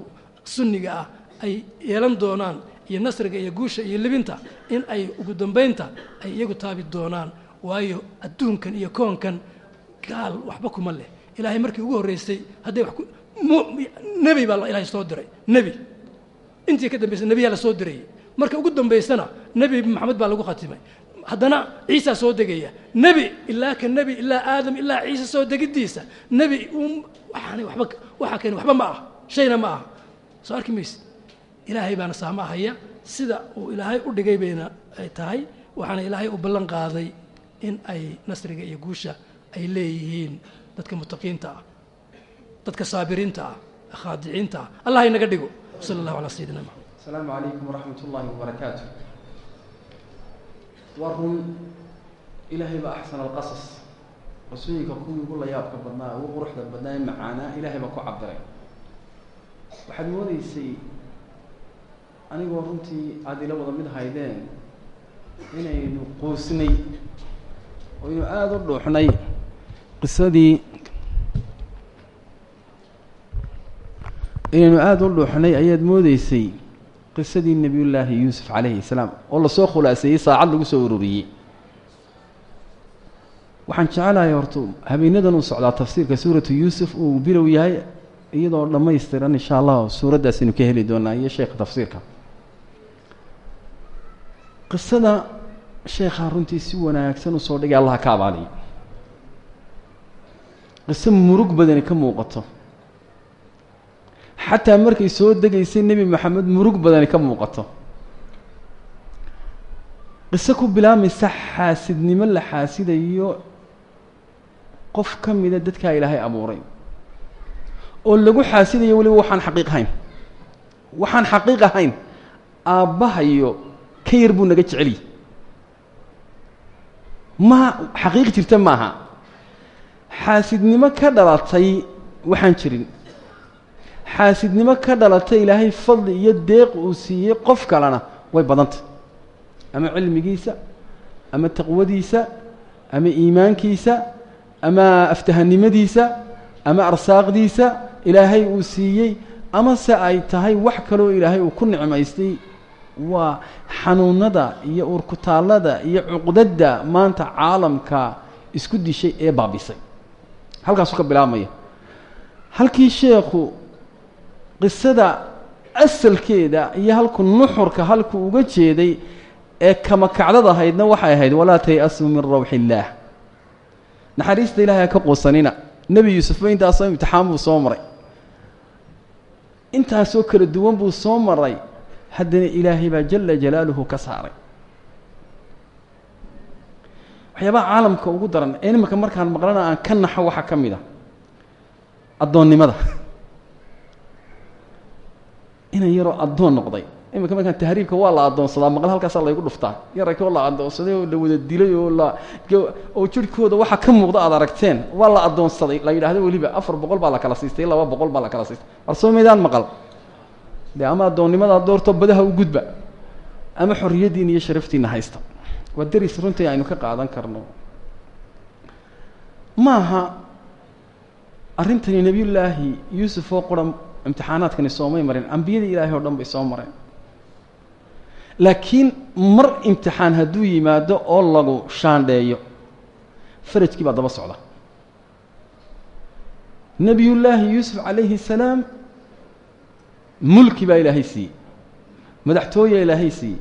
sunniga ah ay yeelan doonaan iyo nasriga iyo guusha iyo libinta in ay ugu dambaynta ay iyagu taabi doonaan. Waayo adduunkan iyo koonkan gaal waxba kuma leh. Ilaahay markii ugu horreysay hadday nebi baa ilaahay soo diray nebi. Intii ka dambaysay nebiyaa la soo dirayay. Marka ugu dambaysana nebi maxamed baa lagu khatimay haddana ciisaa soo degaya. Nebi ilaa ka nebi ilaa aadam ilaa ciise soo degiddiisa nebi waxaanay waba waxaa keeni waxba ma aha. Shayna ma aha. Soo arki mayse ilaahay baana saamahaya sida uu ilaahay u dhigay bayna ay tahay waxaana ilaahay u ballan qaaday in ay nasriga iyo guusha ay leeyihiin. Dadka mutaqiinta ah dadka saabiriinta ah khaadiciinta ah. Allah inaga dhigo. Sala allahu calaa sayidina maxamed asalaamu calaykum waraxmat ullaahi wabarakaatu waa run ilaahay baa axsan alqasas qasooyinka kuwii ugu layaabka badnaa ugu quruxda badnaa ee macaanaa ilaahay baa ku cabiray waxaad moodeysay anigoo runtii aada ila wada mid haydeen inaynu quusnay oo aynu aada u dhuuxnay qisadii inaynu aada u dhuuxnay ayaad moodeysay qisadii nebiyullaahi yuusuf calayhi salaam oo la soo khulaaseeyey saacad lagu soo ururiyey. Waxaan jecelahay horta habeenadan uu socdaa tafsiirka suuratu yuusuf uu bilow yahay iyadoo dhammaystiran insha allah suuraddaasaynu ka heli doonaa iyo sheekha tafsiirka. Qisada sheekhaa runtii si wanaagsan u soo dhigay allaha ka abaaliyo qiso murug badani ka muuqato xataa markay soo degaysay nebi maxamed murug badani ka muuqato. Qiso ku bilaabmaysa xaasidnimo la xaasidayo qof ka mida dadkaa ilaahay abuuray. Oo lagu xaasidayo weliba waxaan xaqiiq ahayn. Waxaan xaqiiq ahayn aabbahayo ka yar buu naga jeceliy ma xaqiiq jirta maaha. Xaasidnimo ka dhalatay waxaan jirin xaasidnimo ka dhalatay ilaahay fadli iyo deeq uu siiyey qof kalena way badantay. Ama cilmigiisa ama taqwadiisa ama iimaankiisa ama aftahanimadiisa ama arsaaqdiisa ilaahay uu siiyey amase ay tahay wax kaloo ilaahay uu ku nicmaystay waa xanuunada iyo urkutaallada iyo cuqdadda maanta caalamka isku dishay ee baabisay. Halkaasuu ka bilaabmaya. Halkii sheekhu qisada asalkeeda iyo halku nuxurka halku uga jeeday ee kama kacdad ahaydna waxay ahayd walaa tay-asuu min rawxi illaah naxariista ilahay ha ka quusanina. Nebi yuusufba intaasoo imtixaan buu soo maray. Intaasoo kala duwan buu soo maray. Haddana ilaahay baa jala jalaaluhu ka saaray. Waxyaabaha caalamka ugu daran ee nimanka markaan maqlana aan ka naxo waxaa ka mid a addoonnimada inan yaroo addoon noqday. Iminka markaan tahriibka waa la addoonsadaa maqle halkaasaa laygu dhuftaa. Yarakoo la addoonsaday oo la wada dilay oo la oo jirhkooda waxaa ka muuqda aad aragteen. Waa la addoonsaday la yidhaahdo weliba afar boqol baa la kala siistay laba boqol baa la kala siistay. War soo maydaan maqal. Dee ama addoonnimadaa doorto badaha u gudba ama xorriyaddiina iyo sharaftiina haysta waa deris runtii aynu ka qaadan karno. Maaha arrintani nebiyullaahi yuusuf oo qura imtixaanaadkani soomay mareen ambiyadii ilaahay oo dhan bay soo mareen. Laakiin mar imtixaan hadduu yimaado oo lagu shaandheeyo farajkii baa daba socda. Nebiyullaahi yuusuf calayhi salaam mulki baa ilaahay siiyey madaxtooya ilaahay siiyey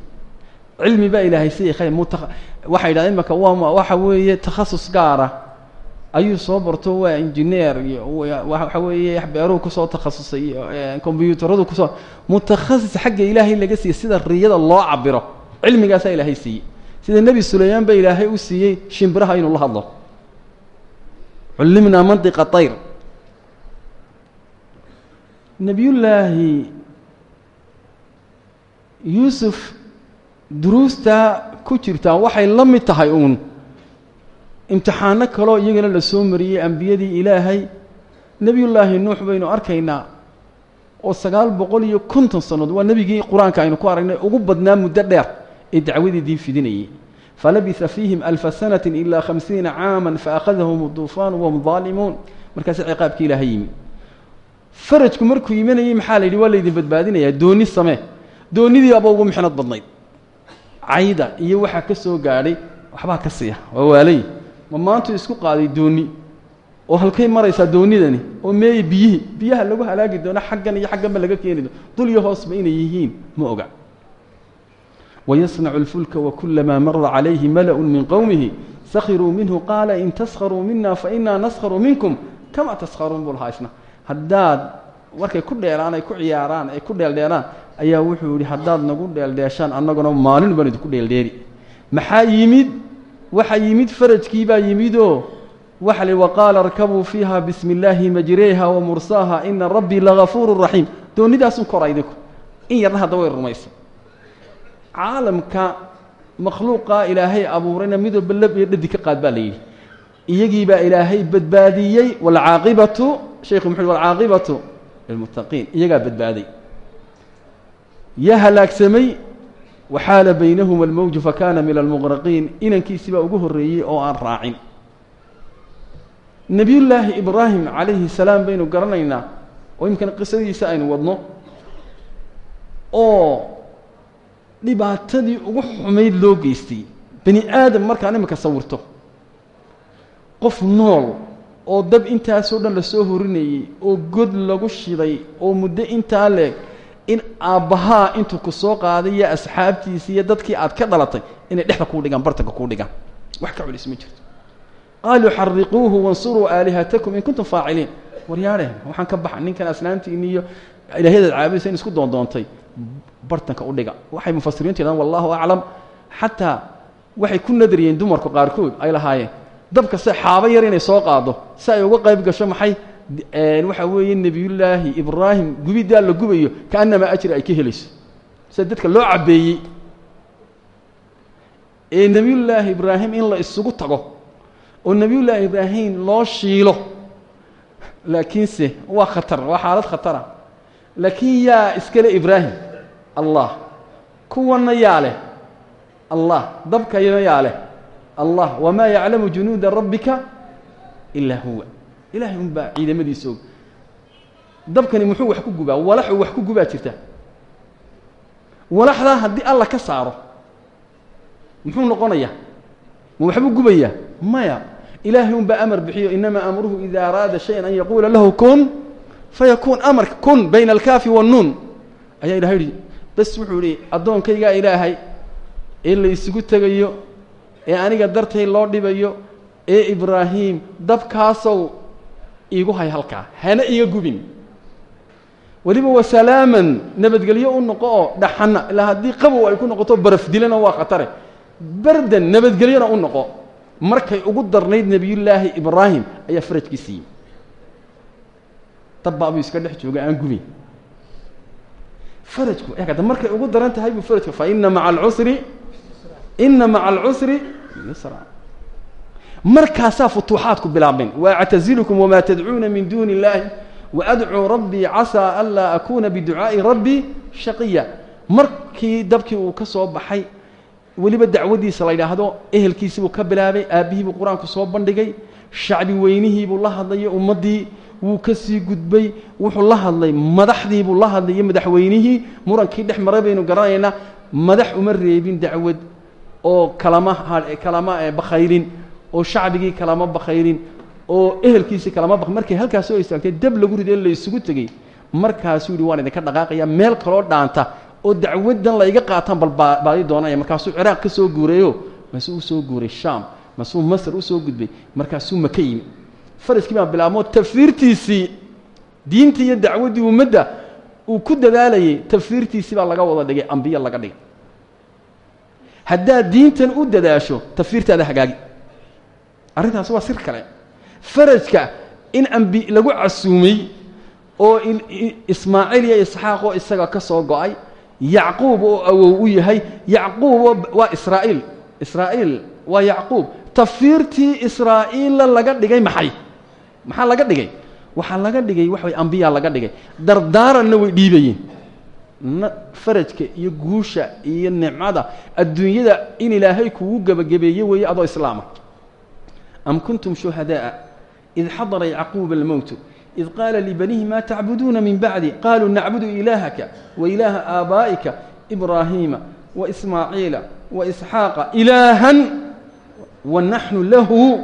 cilmi baa ilaahay siiyey khayr waxay yidhahdeen imaka waa waxa weeye takhasus gaara ayuu soo barto waa engineer iyo waxa weeye beeruhu ku soo takhasusay iyo combyuutaradu ku soo mutakhasis xagga ilaahay laga siiyey sida riyada loo cabiro cilmigaasaa ilaahay siiyey. Sida nebi sulaymaan ba ilaahay u siiyey shimbiraha inuu la hadlo. Cullimnaa mantiqa tayr. Nebiyullaahi yuusuf duruustaa ku jirtaa waxay la mid tahay uun imtixaano kaloo iyagana la soo mariyey ambiyadii ilaahay nebiyullaahi nuux baynu arkaynaa oo sagaal boqol iyo konton sannood waa nebigii qur'aanka aynu ku aragnay ugu badnaa muddo dheer ee dacwadeedii fidinayay. Falabisa fiihim alfa sanatin ilaa khamsiina caaman faakhadahum duufaanu wahum daalimuun markaasi ciqaabkii ilaahay yimi. Farajku markuu imanayey maxaa la yidhi? Waa laydin badbaadinayaa dooni samee. Doonidii ugu mixnad badnayd. Cayda iyo waxaa ka soo gaadhay waxbaa ka siiya waa waalay ma maantu isku qaaday dooni oo halkay maraysaa doonidani oo meeye biyihii biyaha lagu halaagi doono xaggan iyo xagganba laga keeni doono. Dul iyo hoosba inay yihiin ma oga. Wayasnacu اlfulka wakulamaa mara calayhi malaأu min qowmihi sakhiruu minhu qaala in taskharuu mina fainaa naskharu minkum. Kama taskharuun buu lahaa isna. Haddaad markay ku dheelaan ay ku ciyaaraan ay ku dheeldheelaan ayaa wuxuu yihi haddaad nagu dheeldheeshaan annaguna maalin baan idinku dheeldheeri. Maxaa yimid waxaa yimid farajkiibaa yimidoo waxa li waqaala arkabuu fiiha bismi illaahi majreeha wa mursaaha ina rabbii lagafuuru raxiim doonidaasun kora idinku in yarna hadda way rumaysa caalamka makhluuqaa ilaahay abuurayna mid lab iyo dhadi ka qaad baa la yidhi. Iyagiibaa ilaahay badbaadiyey waalcaaqibatu sheikhu muxuu walcaaqibatu lilmuttaqiin iyagaa badbaaday. Yaa halaagsamay waxaala baynahuma almowju fakana min almuqraqiin inankiisii baa ugu horreeyey oo aan raacin nebiyullaahi ibraahim calayhi salaam baynu garanaynaa oo imkan qisadiisa aynu wadno oo dhibaatadii ugu xumayd loo geystay bani aadam markaan imika sawirto qof nool oo dab intaasoo dhan la soo horinayey oo god lagu shiday oo muddo intaa leeg in aabbahaa intuu ku soo qaaday iyo asxaabtiisi iyo dadkii aad ka dhalatay inay dhexda kuu dhigaan bartanka kuu dhigaan. Wax ka culis ma jirto. Qaaluu xariquuhu wansuruu aalihatakum in kuntum faaciliin. Waryaadhe waxaan ka baxa ninkan asnaamtiini iyo ilaahyadaad caabudaysa in isku doondoontay bartanka u dhiga. Waxay mufasiriintu yidhahdaan wallahu aclam. Xataa waxay ku nadariyeen dumarku qaarkood ay lahaayeen dabka se xaabo yar inay soo qaado si ay uga qayb gasho maxay waxa weeye nebiyullaahi ibraahim gubiddaa la gubayo kaannamaa ajri ay ka helayso. Sida dadka loo cabbeeyey. Ee nebiyullaahi ibraahim in la isugu tago oo nebiyullaahi ibraahim loo shiilo. Laakiinse waa khatar waa xaalad khatara. Laakiin yaa iskale ibraahim allah. Kuwanna yaa leh allah. Dabkayna yaa leh allah. Wamaa yaclamu junuuda rabbika ilaa huwa ilahay un baa ciidamadiisa og. Dabkani muxuu wax ku gubaa? Walaxuu wax ku gubaa jirta? Walaxdaa haddii alla ka saaro muxuu noqonayaa ma waxbuu gubayaa maya. Ilaahay un baa amar bixiyo inamaa amruhu ida araada shayan an yaquula lahu kun fayakuun amarka kun bayna alkaafi waannuun ayaa ilahay yihi bas wuxuu ihi addoonkaygaa ilaahay ee la isugu tegayo ee aniga dartay loo dhibayo ee ibraahim dabkaasow iigu hay halkaa hana iga gubin. Weliba wasalaaman nabadgelyo u noqo oo dhaxana ilaa haddii qabow ay ku noqoto baraf dilana waa khatare. Bardan nabadgelyona u noqo markay ugu darnayd nebiyullaahi ibraahim ayaa farajkii siiyey dabbaabuu iska dhex jooga aan gubin. Farajku ada markay ugu daran tahay buu farajku fa ina maca alcusri ina maca alcusri yusra markaasaa futuuxaadku bilaabeen waactazilukum wamaa tadcuuna min duuni illaahi waadcuu rabbii casaa anlaa akuuna biducaa'i rabbii shaqiya. Markii dabkii uu ka soo baxay weliba dacwaddiisa la yidhaahdo ehelkiisibuu ka bilaabay aabbihiibuu qur'aanku soo bandhigay shacbi weynihiibuu la hadlaya ummaddii wuu ka sii gudbay wuxuu la hadlay madaxdiibuu la hadlay iyo madaxweynihii murankii dhex maray baynu garanaynaa madax uma reebin dacwad oo kalama kalama bakhaylin oo shacbigii kalama bakhaylin oo ehelkiisii kalama ba markay halkaas soo istaagtay dab lagu riday la isugu tegey. Markaasuu yihi waan idinka dhaqaaqaya meel kaloo dhaanta oo dacwaddan la iga qaataan bal baadi doonaya. Markaasuu ciraaq ka soo guurayo. Masuu u soo guuray shaam. Masuu masr u soo gudbay. Markaasuu maka yimi faraskii baa bilaabmoo tafsiirtiisii diintii iyo dacwaddii ummadda uu ku dadaalayay tafsiirtiisii baa laga wada dhigay ambiya laga dhigay. Haddaad diintan u dadaasho tafsiirtaada hagaagi arrintaas waa sir kale. Farajka in ambi lagu casuumay oo ismaaciil iyo isxaaq oo isaga ka soo go'ay yacquub oo awow u yahay yacquub waa israa'iil. Israa'iil waa yacquub. Tafsiirtii israa'iilla laga dhigay maxay? Maxaa laga dhigay? Waxaa laga dhigay wax way ambiyaa laga dhigay. Dardaaranna way dhiibayeen. Na farajka iyo guusha iyo nicmada adduunyada in ilaahay kugu gebagabeeye weeye adoo islaama am kuntum shuhadaaءa id xadara yacquuba almowtu id qaala libanihi ma tacbuduuna min bacdi qaluu nacbudu ilaahaka wa ilaaha aabaa'ika ibraahiima wa ismaaciila wa isxaaqa ilaahan wa naxnu lahu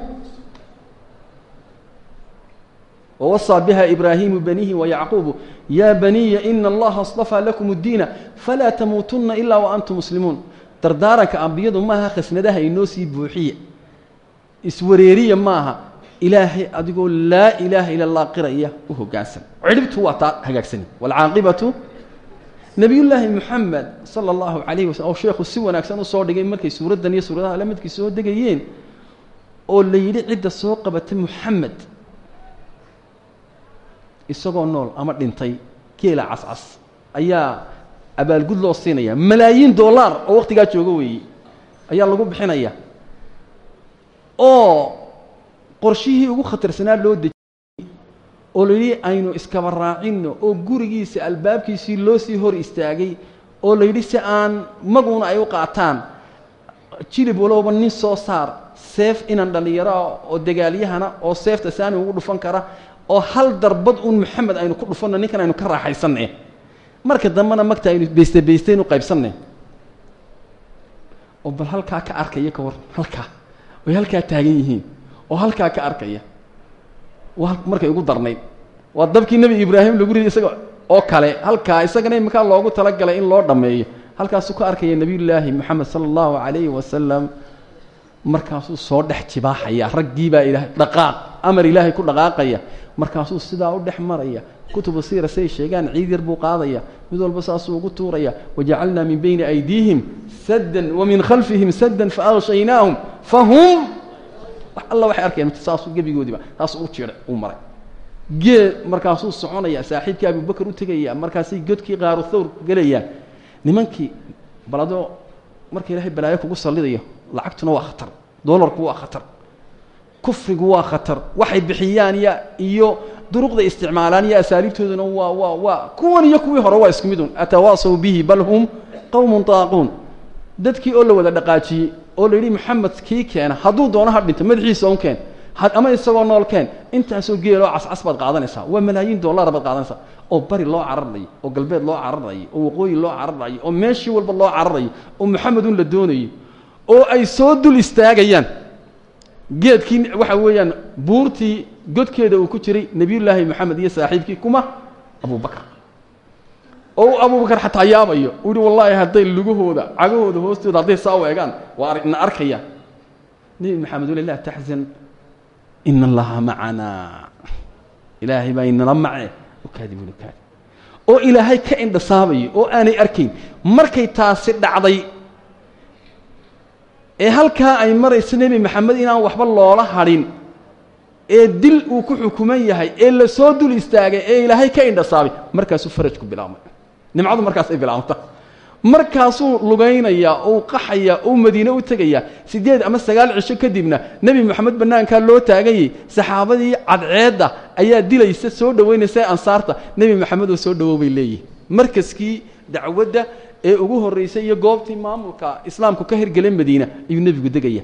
ووصى بها إبراهيم بنيه ويعقوب يا بني إن الله اصطفى لكم الدين فلا تموتن إلا وأنتم مسلمون dardaaranka ambiyadu maaha khasnadaha inoo sii buuxiya iswareeriya maaha ilaahay adigoo laa ilaaha ila allah qiraya u hoggaansan cidhibtu waa taa hagaagsani waalcaaqibatu nebiyullaahi moxamed sala allahu calayhi waslm oo sheekhu si wanaagsan u soo dhigay markay suuraddan iyo suuradaha midkii soo degayeen oo la yidhi cidda soo qabatay moxamed isagoo nool ama dhintay geela cascas ayaa abaalgud loo siinaya malaayiin dollar oo waqtigaa joogo weeye ayaa lagu bixinaya oo qorshihii ugu khatarsanaa loo dejiyey oo la yidhi aynu iskaba raacinno oo gurigiisa albaabkiisii loo sii hor istaagay oo la yidhi si aan maguuna ay u qaataan jilib walowba nin soo saar seef inan dhallinyaro oo dagaalyahana oo seefta saani ugu dhufan kara oo hal darbad uun maxamed aynu ku dhufanno ninkan aynu ka raaxaysanne marka dambena magta aynu beyste beystaynu qaybsanne oo bal halkaa ka arkaya ka war halkaa way halkaa taagan yihiin oo halkaa ka arkaya. Waa markay ugu darnayd. Waa dabkii nebi ibraahim lagu riday isaga oo kale halkaa isagana iminkaa loogu talagalay in loo dhammeeyo. Halkaasuu ka arkaya nebiyullaahi moxamed sala allahu calayhi wasalam markaasuu soo dhex jibaaxaya raggii baa ilaahay dhaqaaq amar ilaahay ku dhaqaaqaya. Markaasuu sidaa u dhex maraya kutubu siira say sheegaan ciid yar buu qaadaya mid walba saasuu ugu tuuraya wajacalnaa min bayni aydiihim saddan wa min khalfihim saddan faaqshaynaahum fahum alla waxay arkayaan saasuu gebigoodiiba saasuu u jiiday uu maray. Gee markaasuu soconaya saaxiibkii abubakar u tegaya markaasay godkii qaaru thawr gelayaan nimankii bal adoo marka ilaahay balaayo kugu sallidayo lacagtuna waa khatar doolarku waa khatar. Kufrigu waa khatar. Waxay bixiyaan ya iyo duruqda isticmaalaan iyo asaaliibtooduna waa waa waa. Kuwan iyo kuwii hore waa isku midun atawaasaw bihi bal hum qowmun taaquun. Dadkii oo la wada dhaqaajiyey oo la yidhi maxamed kii keena hadduu doono ha dhinto madaxiisa un keen ama isagoo nool keen intaasoo geeloo cascas baad qaadanaysaa waa malaayiin dollar baad qaadanaysaa oo bari loo cararayo oo galbeed loo cararayo oo waqooyi loo cararayo oo meeshii walba loo cararayo oo maxamedun la doonayo oo ay soo dul istaagayaan. Geedkii waxa weeyaan buurtii godkeeda uu ku jiray nebiyullaahi moxamed iyo saaxiibkii kuma abubakar oo abubakar xataa yaabayo uu wallaahi hadday lugahooda cagahooda hoostooda hadday saa u egaan waa na arkayaan nebi maxamed ule laa taxzan ina allaha macanaa ilaahay baa inala mace ukaadibuna kaadi. Oo ilaahay ka indhasaabayo oo aanay arkayn markay taasi dhacday ee halkaa ay marayso nebi maxamed inaan waxba loola hadhin ee dil uu ku xukuman yahay ee la soo dul istaagay ee ilaahay ka indhasaabay markaasuu farajku bilaabmay. Nimcadu markaasay bilaabanta. Markaasuu lugaynaya uu qaxaya uu madiine u tegaya siddeed ama sagaal cisho kadibna nebi moxamed bannaankaa loo taaganyay saxaabadii cadceedda ayaa dilaysa soo dhowaynaysa ansaarta nebi moxamed oo soo dhowow bay leeyihiin markaskii dacwadda ee ugu horraysay iyo goobtii maamulka islaamku ka hirgelay madiina ayuu nebigu degaya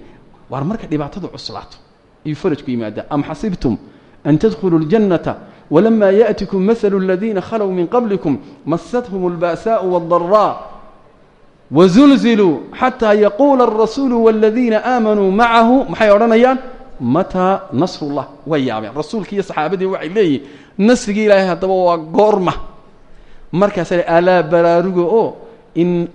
waar marka dhibaatadu cuslaato ayuu farajku yimaadaa am xasibtum an tadkhuluu اljannata walamaa yaأtikum mahalu aladiina khalow min qablikum masathum اlba'saءu wاldaraa wazulziluu xataa yaquula alrasuulu wاladiina aamanuu macahu maxay odhanayaan mataa nasrullah way yaabeen rasuulkii iyo saxaabadii waxay leeyihin nasrigii ilaahay haddaba waa goorma markaasa alaa baraaruga oo in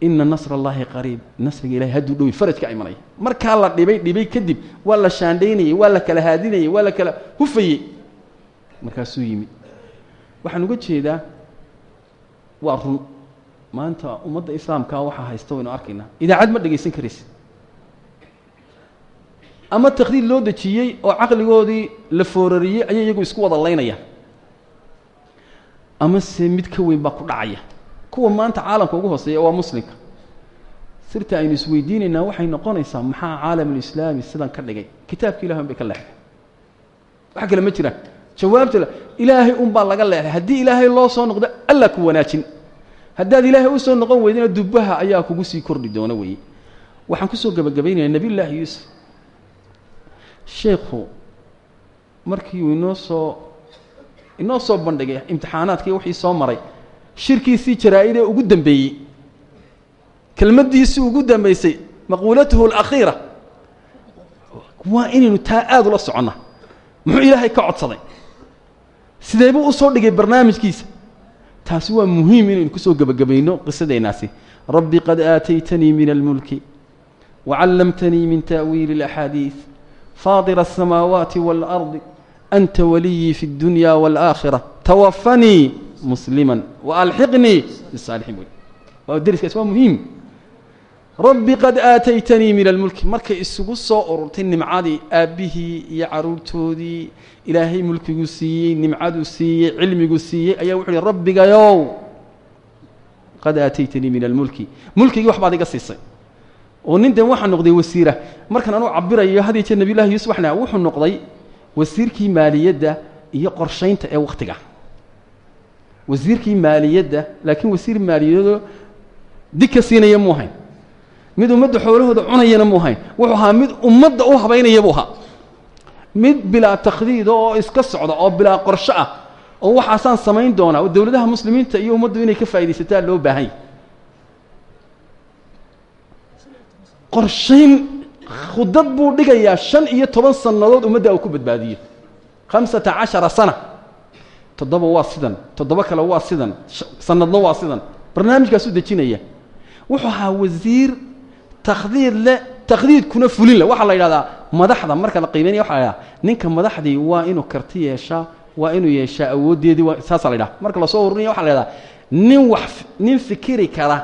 ina nasr allahi qariib. Nasriga ilahay hadduu dhowi farajka imanaya markaa la dhibay dhibay kadib waa la shaandhaynayey waa la kala haadinayey waa la kala hufayey markaasuu yimid. Waxaan uga jeedaa waa run. Maanta ummadda islaamkaa waxaa haysta waynu arkaynaa. Idaacad ma dhegaysan karaysa ama takhdiid loo dejiyey oo caqligoodii la foorariyey ayay iyagu isku wada laynayaan. Ama se mid ka weyn baa ku dhacaya kuwa maanta caalamka ugu hooseeya waa muslimka. Sirta aynu isweydiinaynaa waxay noqonaysaa maxaa caalamulislaami sidan ka dhigay? Kitaabka ilahi un bay ka leexday. Wax kale ma jiraan. Jawaabta ilaahay un baa laga leexday. Haddii ilaahay loo soo noqdo alla ku wanaajin. Haddaad ilaahay u soo noqon weydina dubbaha ayaa kugu sii kordhi doona weeye waxaan ku soo gebagabaynayaa nebiyullaahi yuusuf. Sheekhu markii uu inoo soo inoo soo bandhigay imtixaanaadkii wixii soo maray shirkiisii jaraa-idee ugu dambeeyey. Kelmaddiisii ugu dambaysay maquulatuhu alakhiira. Waa inaynu taa aada ula socona muxuu ilaahay ka codsaday. Sidee buu u soo dhigay barnaamijkiisa? Taasi waa muhiim inaynu ku soo gebagabayno qisadeennaasi rabbi qad aataytanii min almulki wacallamtanii min ta'wiili alaxaadiid faadira asamaawaati waalardi anta waliyii fi اddunya wاlaakhira twafanii muslima waalxiqnii bisaalixiin wey waa deriskaas waa muhiim rabbi qad aataytanii min almulki markay isugu soo ururtay nimcadii aabbihii iyo caruurtoodii ilaahay mulkiguu siiyey nimcaduu siiyey cilmiguu siiyey ayaa wuxu uhi rabbigayow qad aataytanii min almulki mulkigii wax baad iga siisay oo nin waxaa noqday wasiira markaan anuu cabirayo had iyo jeer nabiy llahi yuusuf waxna wuxuu noqday wasiirkii maaliyadda iyo qorshaynta ee wakhtiga wasiirkii maaliyadda laakiin wasiir maaliyado dig ka siinaya muu hayn mid ummadda xoolahooda cunayana muu hayn wuxuu ahaa mid ummadda u habaynaya buu ahaa. Mid bilaa takhdiida oo iska socda oo bilaa qorsho ah oo waxaasaan samayn doonaa oo dowladaha muslimiinta iyo ummaddu inay ka faa'iidaysataa loo baahanya qorshayn khudad buu dhigayaa shan iyo toban sannadood ummadda uu ku badbaadiyo. Khamsata cashara sana toddoba waa sidan toddoba kale waa sidan sanadna waa sidan barnaamijkaasuu dejinaya. Wuxuu ahaa wasiir takhdiid leh takhdiidkuna fulin leh waxaa la yidhahdaa madaxda marka la qiimeynaya waxa la ninka madaxdii waa inuu karti yeeshaa waa inuu yeeshaa awooddeedii waa saasaa la yidhaha marka la soo ururinaya waxa la yidhahdaa nin wax nin fikiri kara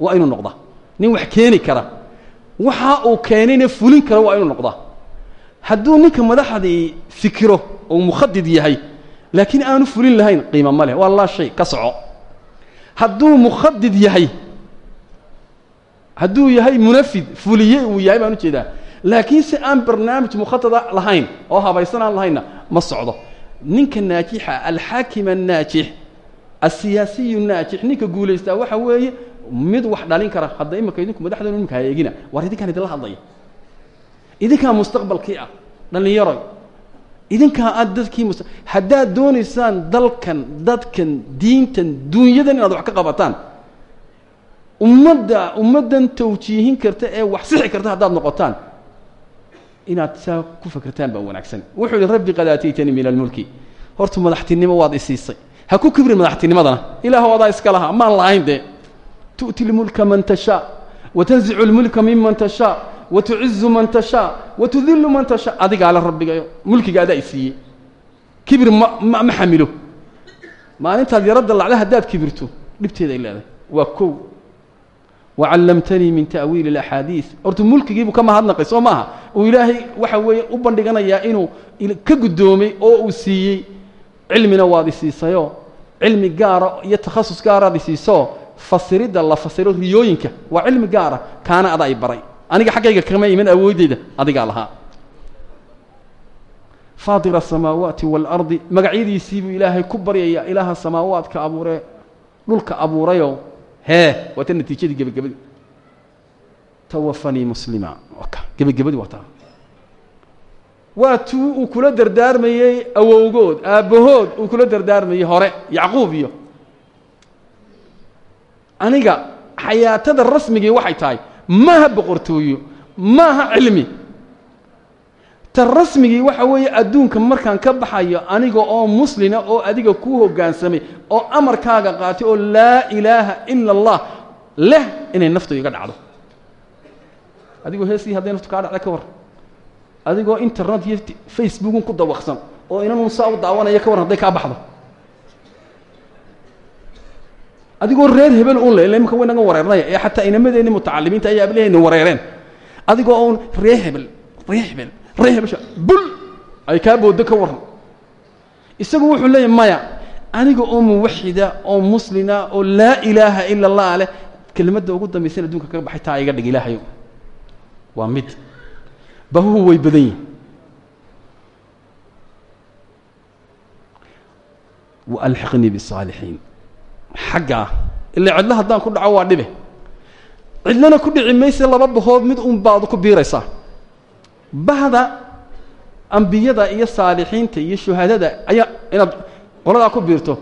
waa inuu noqda nin wax keeni kara. Waxa uu keenayna fulin kara waa inuu noqdaa. Hadduu ninka madaxdii fikiro oo mukhadid yahay laakiin aanu fulin lahayn qiimo ma leh. Waa laa shay ka soco. Hadduu mukhadid yahay hadduu yahay munafid fuliye uu yahay baan u jeedaa laakiin si aan barnaamij mukhadada lahayn oo habaysan aan lahaynna ma socdo. Ninka naajixa alxaakim annaajix asiyaasiyu naajix ninka guulaystaa waxa weeye mid wax dhalin kara hadda imika idinku madaxdoona imika ha eegina war idinkaan idinla hadlaya. Idinkaa mustaqbalkii ah dhallinyaro idinkaa aad dadkii mus haddaad doonaysaan dalkan dadkan diintan duunyadan inaad wax ka qabataan. Ummadda ummaddan tawjiihin karta ee wax sixi karta haddaad noqotaan. Inaad saa ku fakertaan baa wanaagsan. Wuxuu yihi rabbi qad aataytanii min almulki horta madaxtinimo waad isiisay ha ku kibrin madaxtinimadana. Ilaahu adaa iska lahaa. Maan lahayn dee. Tu'ti lmulka man tashaa watanzicu lmulka miman tashaa watucizu man tashaa watudillu man tashaa adigaa le rabbigayo mulkiga adaa i siiyey kibir ma ma xamilo maalintaad yaradda lacda haddaad kibirto dhibteeday leedahay waa kow wacallamtanii min ta'wiili اlaxaadiid horta mulkigiibuu ka mahadnaqay soo maaha uu ilaahay waxa weeye u bandhiganayaa inuu ka guddoomay oo uu siiyey cilmina waad i siisayoo cilmi gaara iyo takhasus gaaraad i siisoo fasiridda la fasiro riyooyinka waa cilmi gaara kaana adaa i baray aniga xaggayga kama iman awooddeyda adigaa lahaa. Faatira asamaawaati waalardi magacyadiisii buu ilaahay ku baryayaa ilaaha samaawaadka abuuree dhulka abuurayoo hee waa ta natiijadii gebagabadii. Tawafanii muslima. Gebagabadii waa taa. Waa tuu uu kula dardaarmayey awowgood aabbahood uu kula dardaarmayey hore yacquub iyo. Aniga xayaatada rasmigii waxay tahay maaha boqortooyo maaha cilmi. Ta rasmigii waxa weeye adduunka markaan ka baxayo aniga oo muslina oo adiga kuu hoggaansamay oo amarkaaga qaatay oo laa ilaaha ila allah leh inay naftu iga dhacdo. Adigoo heesii hadday naftu kaa dhacda ka war. Adigoo internet iyo facebookun ku dawaqsan oo inanun saa u daawanaya ka warran hadday kaa baxdo adigoo reer hebel un le ila imika waynaga wareernaya ee xataa inamadeenni mutacalimiinta ayaa ablehayna wareereen. Adigoo un ree hebel ree hebel ree hebel bul! Ay kaa booddo ka warran. Isagu wuxuu leeyahy maya aniga oo muwaxida oo muslina oo laa ilaaha ila allah leh kelimadda ugu dambaysan adduunka kaga baxay taa iga dhig ilaahayo waa mid. Bahuhu way badan yihiin waalxiqnii bisaalixiin xaggaa ila cidlo haddaan ku dhaco waa dhibe. Cidlona ku dhici mayse laba bahood mid un baad ku biiraysaa bahda ambiyada iyo saalixiinta iyo shuhadada ayaa inaad qoladaa ku biirto.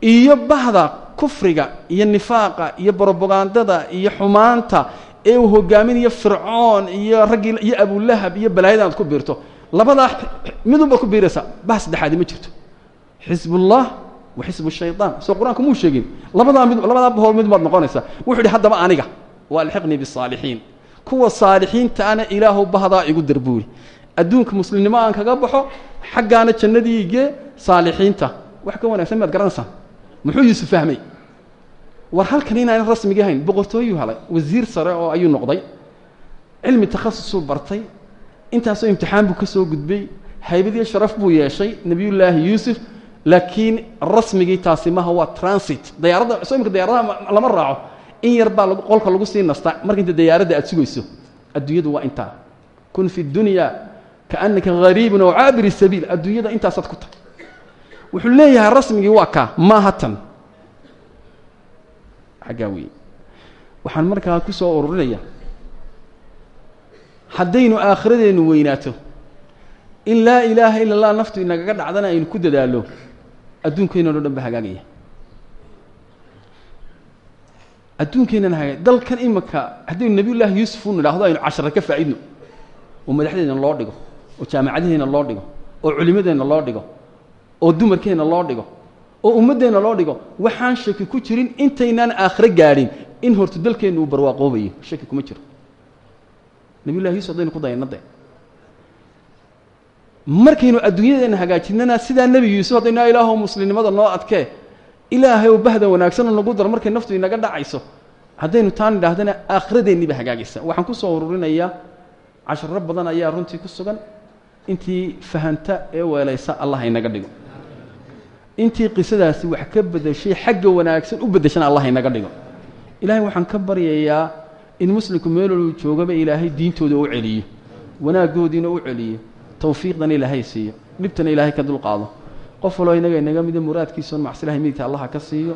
Iyo bahda kufriga iyo nifaaqa iyo brobagandada iyo xumaanta ee uu hogaaminayo fircoon iyo raggii iyo abulahab iyo balaayada inaad ku biirto. Labadaa midun baad ku biiraysaa bah saddexaadi ma jirto. Xisbullah wa xisbu shayطaan soo qur'aanku muu sheegin? Labadaa mid labadaa bahood mid baad noqonaysaa. Wuxuu yidhi haddaba aniga wa alxiqnii bisaalixiin kuwa saalixiinta ana ilaahu bahdaa igu dar buuri adduunka muslimnimo aan kaga baxo xaggaana jannadii igee saalixiinta. Wax ka wanaagsan maad garanaysaa? Muxuu yuusuf fahmay? War halkan inaanan rasmigii hayn boqortooyuu helay wasiir sare oo ayuu noqday. Cilmi takhasusuu bartay. Intaasoo imtixaan buu ka soo gudbay. Haybadiyo sharaf buu yeeshay. Nebiyullaahi yuusuf laakiin rasmigii taasi maha waa transit. Dayaaradda soo imika dayaaradaha lama raaco. In yar baa qolka lagu sii nastaa marka inta dayaaradda aad sugayso adduunyadu waa intaa. Kun fi dunya kaannaka hariibun aw caabiri sabiil adduunyada intaasaad ku tahay wuxuu leeyahay rasmigii waa kaa maaha xaggaa weeye waxaan markaa ku soo ururinaya haddaynu aakhiradeennu weynaato in laa ilaaha ila allah naftu inagaga dhacdana aynu ku dadaallo adduunkeennan o dhan ba hagaagaya. Adduunkeennan hagaag dalkan imika haddaynu nabiyullaahi yuusuf u nidhaahdo aynu cashara ka faa'iidno oo madaxdeenna loo dhigo oo jaamacadaheenna loo dhigo oo culimadeenna loo dhigo oo dumarkeenna loo dhigo oo ummaddeenna loo dhigo waxaan shaki ku jirin intaynaan aakhiro gaadhin in horta dalkeennu uu barwaaqoobayo. Shaki kuma jiro. Nabiyullahi yuusuf haddaynu ku dayana de markaynu adduunyadeenna hagaajinana sidaa nebi yuusuf haddaynu ilaahow muslimnimada noo adkee ilaahay oo bahda wanaagsanoo nagu daro markay naftu inaga dhacayso haddaynu taan idhaahdana aakhiradeennii hagaagaysa. Waxaan ku soo ururinayaa casharo badan ayaa runtii ku sugan. Intii fahanta ee weelaysa allah inaga dhigo. Intii qisadaasi wax ka bedeshay xagga wanaagsan u beddeshana allah inaga dhigo. Ilaahay waxaan ka baryayaa in muslimku meeloluu joogaba ilaahay diintooda u celiyo wanaaggoodiina u celiyo tawfiiqdana ilaahay siiyo. Dhibtana ilaahay ka dulqaado qof waloo inaga inaga mida muraadkiisaon macsilahay midigta allaha ka siiyo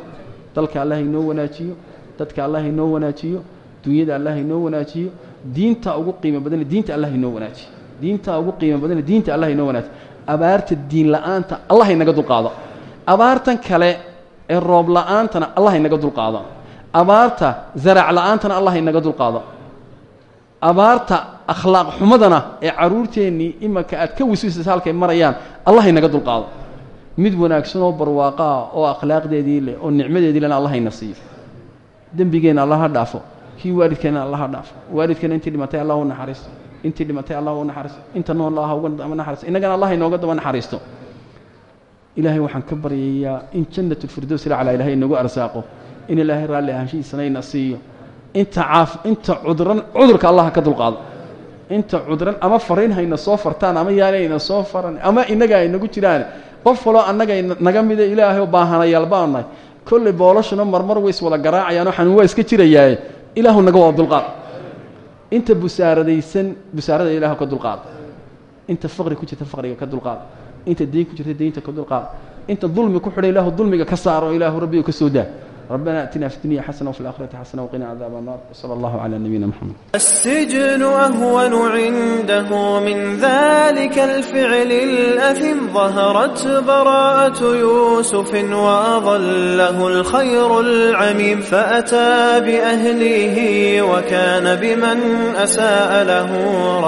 dalka allah inoo wanaajiyo dadka allah inoo wanaajiyo dunyada allah inoo wanaajiyo diinta ugu qiimo badana diinta allah inoo wanaajiyo. Diinta ugu qiimo badana diinta allah inoo wanaajiyo. Abaarta diin la'aanta allah inaga dulqaado abaartan kale ee roob la'aantana allah inaga dulqaado abaarta zarac la'aantana allah inaga dulqaado abaarta akhlaaq xumadana ee caruurteennii imanka aad ka wisuusaysa halkay marayaan allah inaga dulqaado. Mid wanaagsan oo barwaaqo ah oo akhlaaqdeedii leh oo nicmadeedii lena allah ina siiyo dembigeenna allah ha dhaafo. Kii waalidkeenna allah ha dhaafo. Waalidkeenna intii dhimatay allah u naxariisto. Intii dhimatay allah u naxariisto. Inta nool allah uga daba naxariisto. Innagana allah inooga daba naxariisto. Ilaahay waxaan ka baryayaa in jannatulfirdows laclaa ilahay inagu arsaaqo. In ilaahay raalli ahaanshihiisana ina siiyo inta inta cudran cudurka allah ka dulqaado. Inta cudran ama fariin hayna soo fartaan ama yaanayna soo faran ama innaga ay nagu jiraan. Qof waloo annaga naga mida ilaahay baahanayaal baanahay kolley boolashuna marmar way is wada garaacayaanoo xanuun waa iska jirayaaye. Ilaahu naga wada dulqaad. Inta busaaradaysan busaarada ilaahu ka dulqaad. Inta faqri ku jirta faqriga ka dulqaad. Inta deyn ku jirta deynta ka dulqaad. Inta dulmi ku xidhan ilaahu dulmiga ka saaro ilaahu rabbiga ka soo daa ربنا اتنا في الدنيا حسنه وفي الاخره حسنه وقنا عذاب النار وصلى الله على نبينا محمد السجن اهون عنده من ذلك الفعل الاثم ظهرت براءه يوسف واظله الخير العميم فاتى باهله وكان بمن اساء له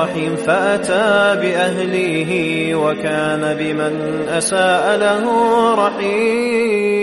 رحيم فاتى باهله وكان بمن اساء له رحيم